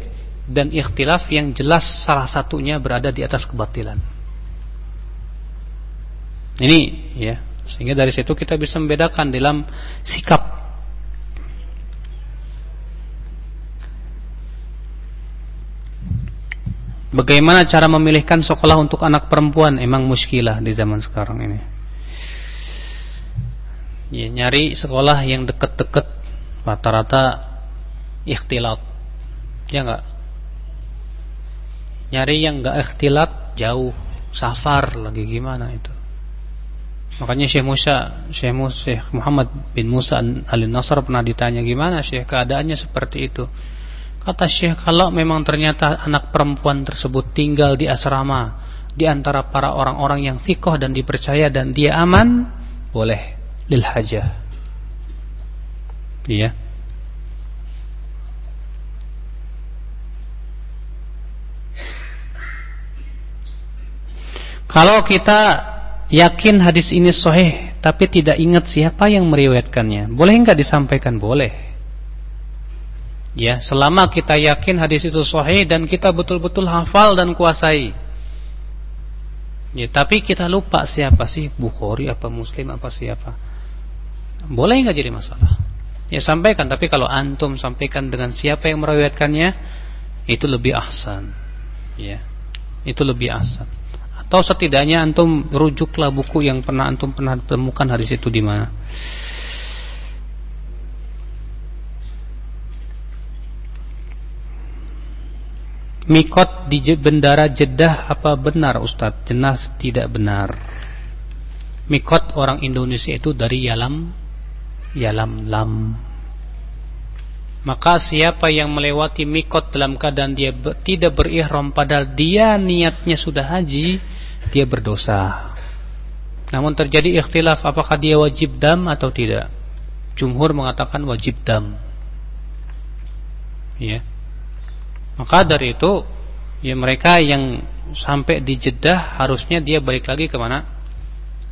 dan ikhtilaf yang jelas salah satunya berada di atas kebatilan. Ini ya, sehingga dari situ kita bisa membedakan dalam sikap Bagaimana cara memilihkan sekolah untuk anak perempuan emang muskilah di zaman sekarang ini. Ya, nyari sekolah yang deket-deket rata-rata ikhtilat. Ya enggak? Nyari yang gak ikhtilat jauh safar lagi gimana itu makanya Syekh Musa Syekh, Musa, Muhammad bin Musa Al Nasr pernah ditanya gimana Syekh keadaannya seperti itu Kata Syekh, kalau memang ternyata anak perempuan tersebut tinggal di asrama di antara para orang-orang yang sikoh dan dipercaya dan dia aman, boleh lil hajah. Iya. Kalau kita yakin hadis ini sahih tapi tidak ingat siapa yang meriwayatkannya, boleh enggak disampaikan? Boleh. Ya, selama kita yakin hadis itu sahih dan kita betul-betul hafal dan kuasai. Ya, tapi kita lupa siapa sih Bukhari apa Muslim apa siapa. Boleh nggak jadi masalah? Ya sampaikan, tapi kalau antum sampaikan dengan siapa yang meriwayatkannya, itu lebih ahsan. Ya. Itu lebih ahsan. Atau setidaknya antum rujuklah buku yang pernah antum pernah temukan hadis itu di mana. Mikot di bendara Jeddah apa benar Ustadz? Jelas tidak benar. Mikot orang Indonesia itu dari Yalam Yalam Lam. Maka siapa yang melewati mikot dalam keadaan dia tidak berihram padahal dia niatnya sudah haji, dia berdosa. Namun terjadi ikhtilaf apakah dia wajib dam atau tidak. Jumhur mengatakan wajib dam. Ya. Maka dari itu ya mereka yang sampai di Jeddah harusnya dia balik lagi ke mana?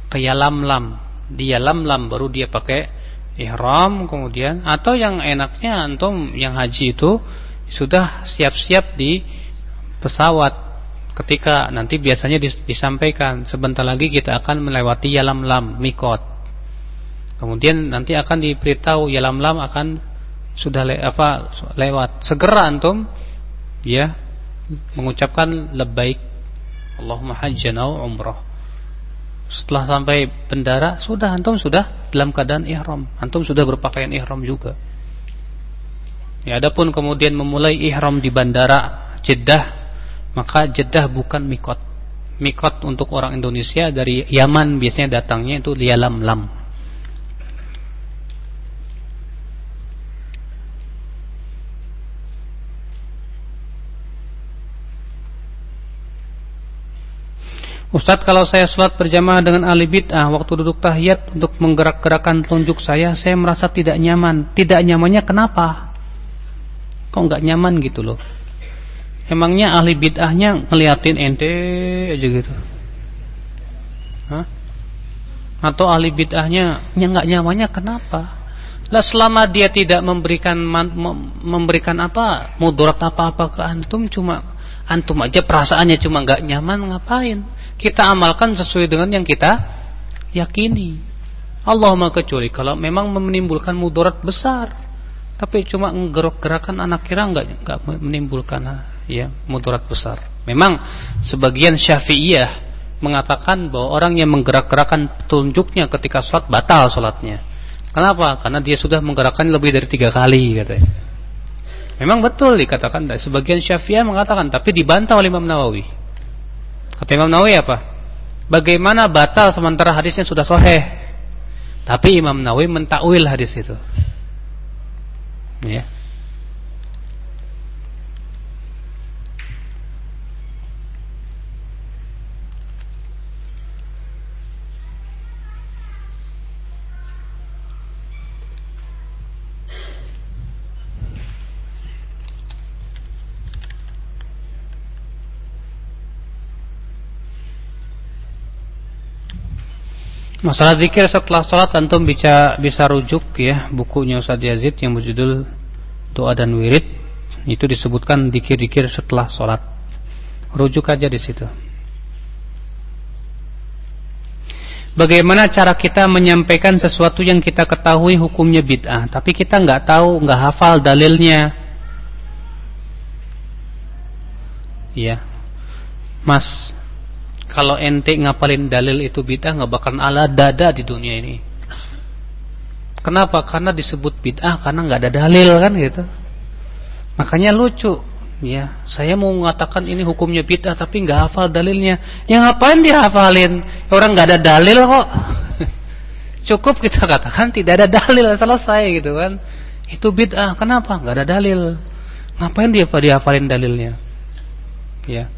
Ke Yalamlam. Di Yalamlam baru dia pakai ihram kemudian atau yang enaknya antum yang haji itu sudah siap-siap di pesawat ketika nanti biasanya disampaikan sebentar lagi kita akan melewati Yalamlam mikot. Kemudian nanti akan diberitahu Yalamlam akan sudah le apa lewat. Segera antum ya mengucapkan labbaik Allahumma hajjan au umrah. Setelah sampai bendara sudah antum sudah dalam keadaan ihram. Antum sudah berpakaian ihram juga. Ya adapun kemudian memulai ihram di bandara Jeddah, maka Jeddah bukan mikot. Mikot untuk orang Indonesia dari Yaman biasanya datangnya itu Lialam Lam. Ustadz kalau saya sholat berjamaah dengan ahli bid'ah waktu duduk tahiyat untuk menggerak-gerakan telunjuk saya, saya merasa tidak nyaman. Tidak nyamannya kenapa? Kok nggak nyaman gitu loh? Emangnya ahli bid'ahnya ngeliatin ente aja gitu? Hah? Atau ahli bid'ahnya nggak nyamannya kenapa? Lah selama dia tidak memberikan memberikan apa mudarat apa-apa ke antum cuma antum aja perasaannya cuma nggak nyaman ngapain? kita amalkan sesuai dengan yang kita yakini. Allahumma kecuali kalau memang menimbulkan mudarat besar. Tapi cuma menggerok gerakan anak kira enggak enggak menimbulkan ya mudarat besar. Memang sebagian Syafi'iyah mengatakan bahwa orang yang menggerak-gerakan tunjuknya ketika sholat batal sholatnya. Kenapa? Karena dia sudah menggerakkan lebih dari tiga kali katanya. Memang betul dikatakan. Sebagian Syafi'iyah mengatakan, tapi dibantah oleh Imam Nawawi. Kata Imam Nawawi apa? Bagaimana batal sementara hadisnya sudah sahih? Tapi Imam Nawawi mentakwil hadis itu. Ya. Masalah zikir setelah sholat antum bisa bisa rujuk ya bukunya Ustaz Yazid yang berjudul Doa dan Wirid itu disebutkan zikir-zikir setelah sholat. Rujuk aja di situ. Bagaimana cara kita menyampaikan sesuatu yang kita ketahui hukumnya bid'ah, tapi kita nggak tahu, nggak hafal dalilnya. Ya, Mas, kalau ente ngapalin dalil itu bid'ah nggak bakal ala dada di dunia ini. Kenapa? Karena disebut bid'ah karena nggak ada dalil kan gitu. Makanya lucu ya saya mau mengatakan ini hukumnya bid'ah tapi nggak hafal dalilnya yang ngapain dia hafalin orang nggak ada dalil kok cukup kita katakan tidak ada dalil selesai gitu kan itu bid'ah kenapa nggak ada dalil Ngapain dia pada hafalin dalilnya? Ya.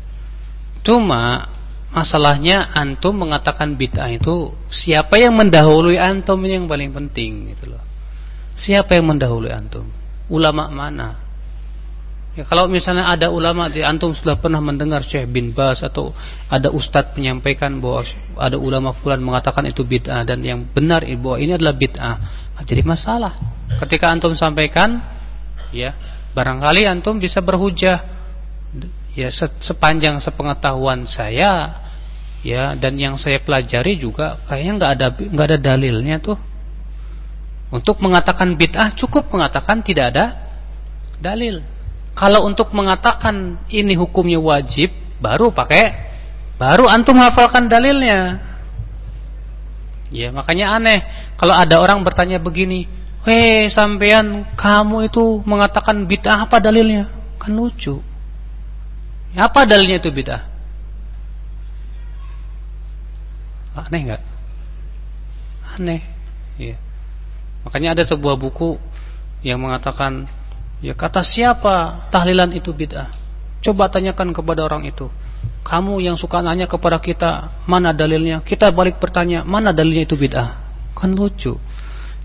Cuma masalahnya antum mengatakan bid'ah itu siapa yang mendahului antum yang paling penting gitu loh. Siapa yang mendahului antum? Ulama mana? Ya, kalau misalnya ada ulama di antum sudah pernah mendengar Syekh bin Bas atau ada ustadz menyampaikan bahwa ada ulama fulan mengatakan itu bid'ah dan yang benar bahwa ini adalah bid'ah, jadi masalah. Ketika antum sampaikan, ya barangkali antum bisa berhujah ya sepanjang sepengetahuan saya ya dan yang saya pelajari juga kayaknya nggak ada nggak ada dalilnya tuh untuk mengatakan bid'ah cukup mengatakan tidak ada dalil kalau untuk mengatakan ini hukumnya wajib, baru pakai baru antum hafalkan dalilnya. Ya, makanya aneh kalau ada orang bertanya begini, "Hei, sampean kamu itu mengatakan bid'ah apa dalilnya?" Kan lucu. Apa dalilnya itu bid'ah? Aneh nggak? Aneh. Ya. Makanya ada sebuah buku yang mengatakan Ya kata siapa tahlilan itu bid'ah? Coba tanyakan kepada orang itu. Kamu yang suka nanya kepada kita mana dalilnya? Kita balik bertanya mana dalilnya itu bid'ah? Kan lucu.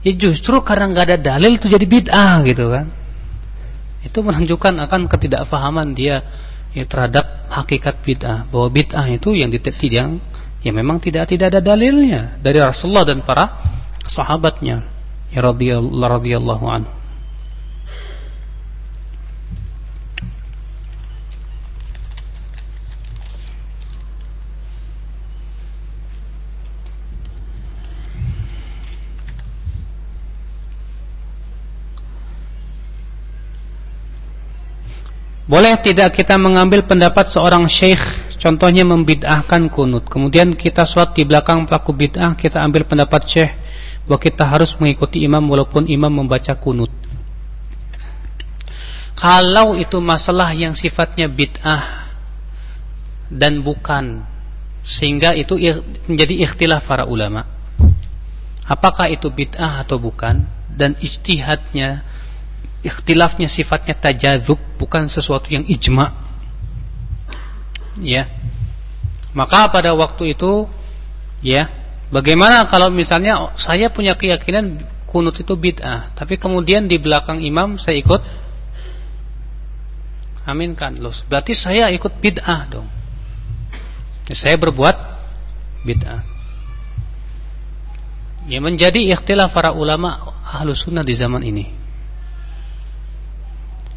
Ya justru karena nggak ada dalil itu jadi bid'ah gitu kan. Itu menunjukkan akan ketidakfahaman dia ya, terhadap hakikat bid'ah. Bahwa bid'ah itu yang yang ya memang tidak tidak ada dalilnya dari Rasulullah dan para sahabatnya. Ya radhiyallahu anhu. Boleh tidak kita mengambil pendapat seorang syekh Contohnya membid'ahkan kunut. Kemudian kita sholat di belakang pelaku bid'ah Kita ambil pendapat syekh Bahwa kita harus mengikuti imam Walaupun imam membaca kunut. Kalau itu masalah yang sifatnya bid'ah Dan bukan Sehingga itu menjadi ikhtilaf para ulama. Apakah itu bid'ah atau bukan? Dan ijtihadnya ikhtilafnya sifatnya tajadzub bukan sesuatu yang ijma ya. Maka pada waktu itu ya bagaimana kalau misalnya saya punya keyakinan kunut itu bid'ah tapi kemudian di belakang imam saya ikut aminkan loh berarti saya ikut bid'ah dong. Ya, saya berbuat bid'ah. Ya menjadi ikhtilaf para ulama ahlu sunnah di zaman ini.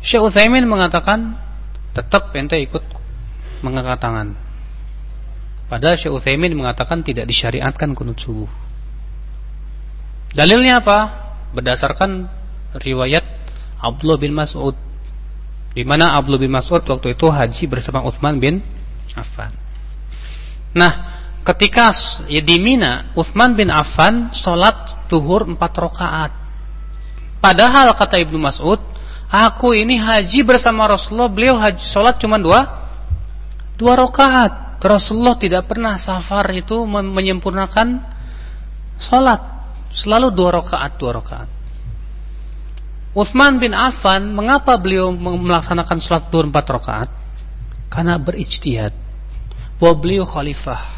Syekh Utsaimin mengatakan tetap ente ikut mengangkat tangan. Padahal Syekh Utsaimin mengatakan tidak disyariatkan kunut subuh. Dalilnya apa? Berdasarkan riwayat Abdullah bin Mas'ud di mana Abdullah bin Mas'ud waktu itu haji bersama Utsman bin Affan. Nah, ketika ya di Mina, Utsman bin Affan sholat tuhur empat rakaat. Padahal kata Ibnu Mas'ud, Aku ini haji bersama Rasulullah, beliau haji sholat cuma dua, dua rakaat. Rasulullah tidak pernah safar itu menyempurnakan sholat, selalu dua rakaat, dua rakaat. Uthman bin Affan, mengapa beliau melaksanakan sholat dua empat rakaat? Karena berijtihad bahwa beliau khalifah.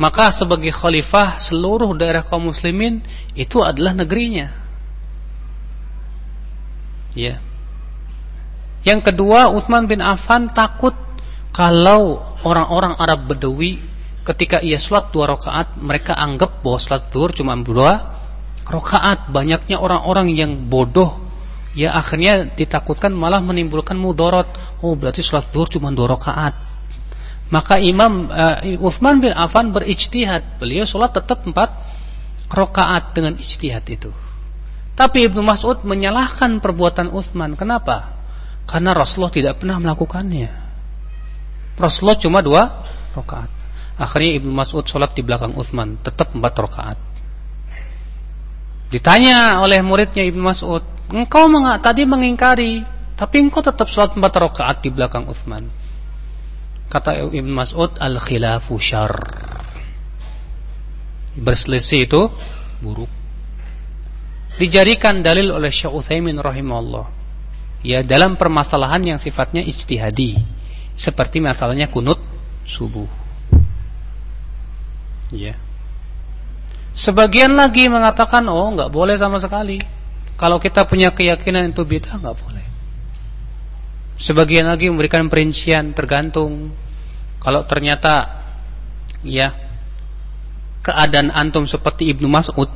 Maka sebagai khalifah seluruh daerah kaum muslimin itu adalah negerinya. Ya. Yang kedua, Utsman bin Affan takut kalau orang-orang Arab Bedawi ketika ia sholat dua rakaat, mereka anggap bahwa sholat zuhur cuma dua rakaat. Banyaknya orang-orang yang bodoh, ya akhirnya ditakutkan malah menimbulkan mudorot. Oh, berarti sholat zuhur cuma dua rakaat. Maka Imam uh, Utsman bin Affan berijtihad. Beliau sholat tetap empat rakaat dengan ijtihad itu. Tapi Ibnu Mas'ud menyalahkan perbuatan Utsman. Kenapa? Karena Rasulullah tidak pernah melakukannya. Rasulullah cuma dua rakaat. Akhirnya Ibnu Mas'ud sholat di belakang Utsman, tetap empat rakaat. Ditanya oleh muridnya Ibnu Mas'ud, engkau meng tadi mengingkari, tapi engkau tetap sholat empat rakaat di belakang Utsman. Kata Ibnu Mas'ud, al khilafu syar. Berselisih itu buruk dijadikan dalil oleh Syekh Utsaimin rahimahullah. ya dalam permasalahan yang sifatnya ijtihadi seperti masalahnya kunut subuh. Ya. Sebagian lagi mengatakan oh nggak boleh sama sekali. Kalau kita punya keyakinan itu bid'ah nggak boleh. Sebagian lagi memberikan perincian tergantung kalau ternyata ya keadaan antum seperti Ibnu Mas'ud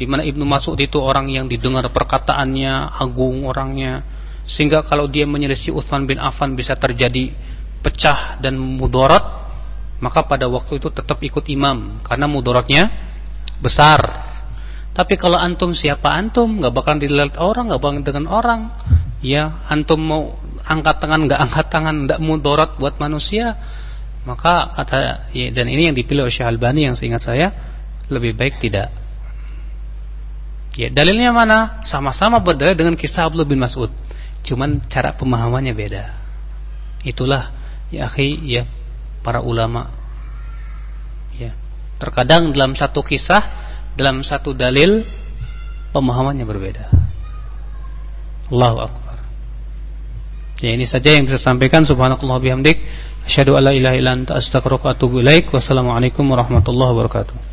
di mana Ibnu Mas'ud itu orang yang didengar perkataannya agung orangnya sehingga kalau dia menyelisih Utsman bin Affan bisa terjadi pecah dan mudarat maka pada waktu itu tetap ikut imam. Karena mudaratnya besar. Tapi kalau antum siapa antum? Nggak bakal dilihat orang nggak bakal dengan orang. Ya antum mau angkat tangan nggak angkat tangan nggak mudarat buat manusia maka kata ya, dan ini yang dipilih oleh Syekh Albani yang seingat saya lebih baik tidak. Ya dalilnya mana? Sama-sama berdalil dengan kisah Abdullah bin Mas'ud cuman cara pemahamannya beda. Itulah ya akhi ya para ulama. Ya. Terkadang dalam satu kisah dalam satu dalil pemahamannya berbeda. Allahu akbar. Ya ini saja yang bisa sampaikan. Subhanakallah bihamdik. Asyhadu alla ilaha illa anta astaghfiruka wa atubu ilaik. Wassalamualaikum warahmatullahi wabarakatuh.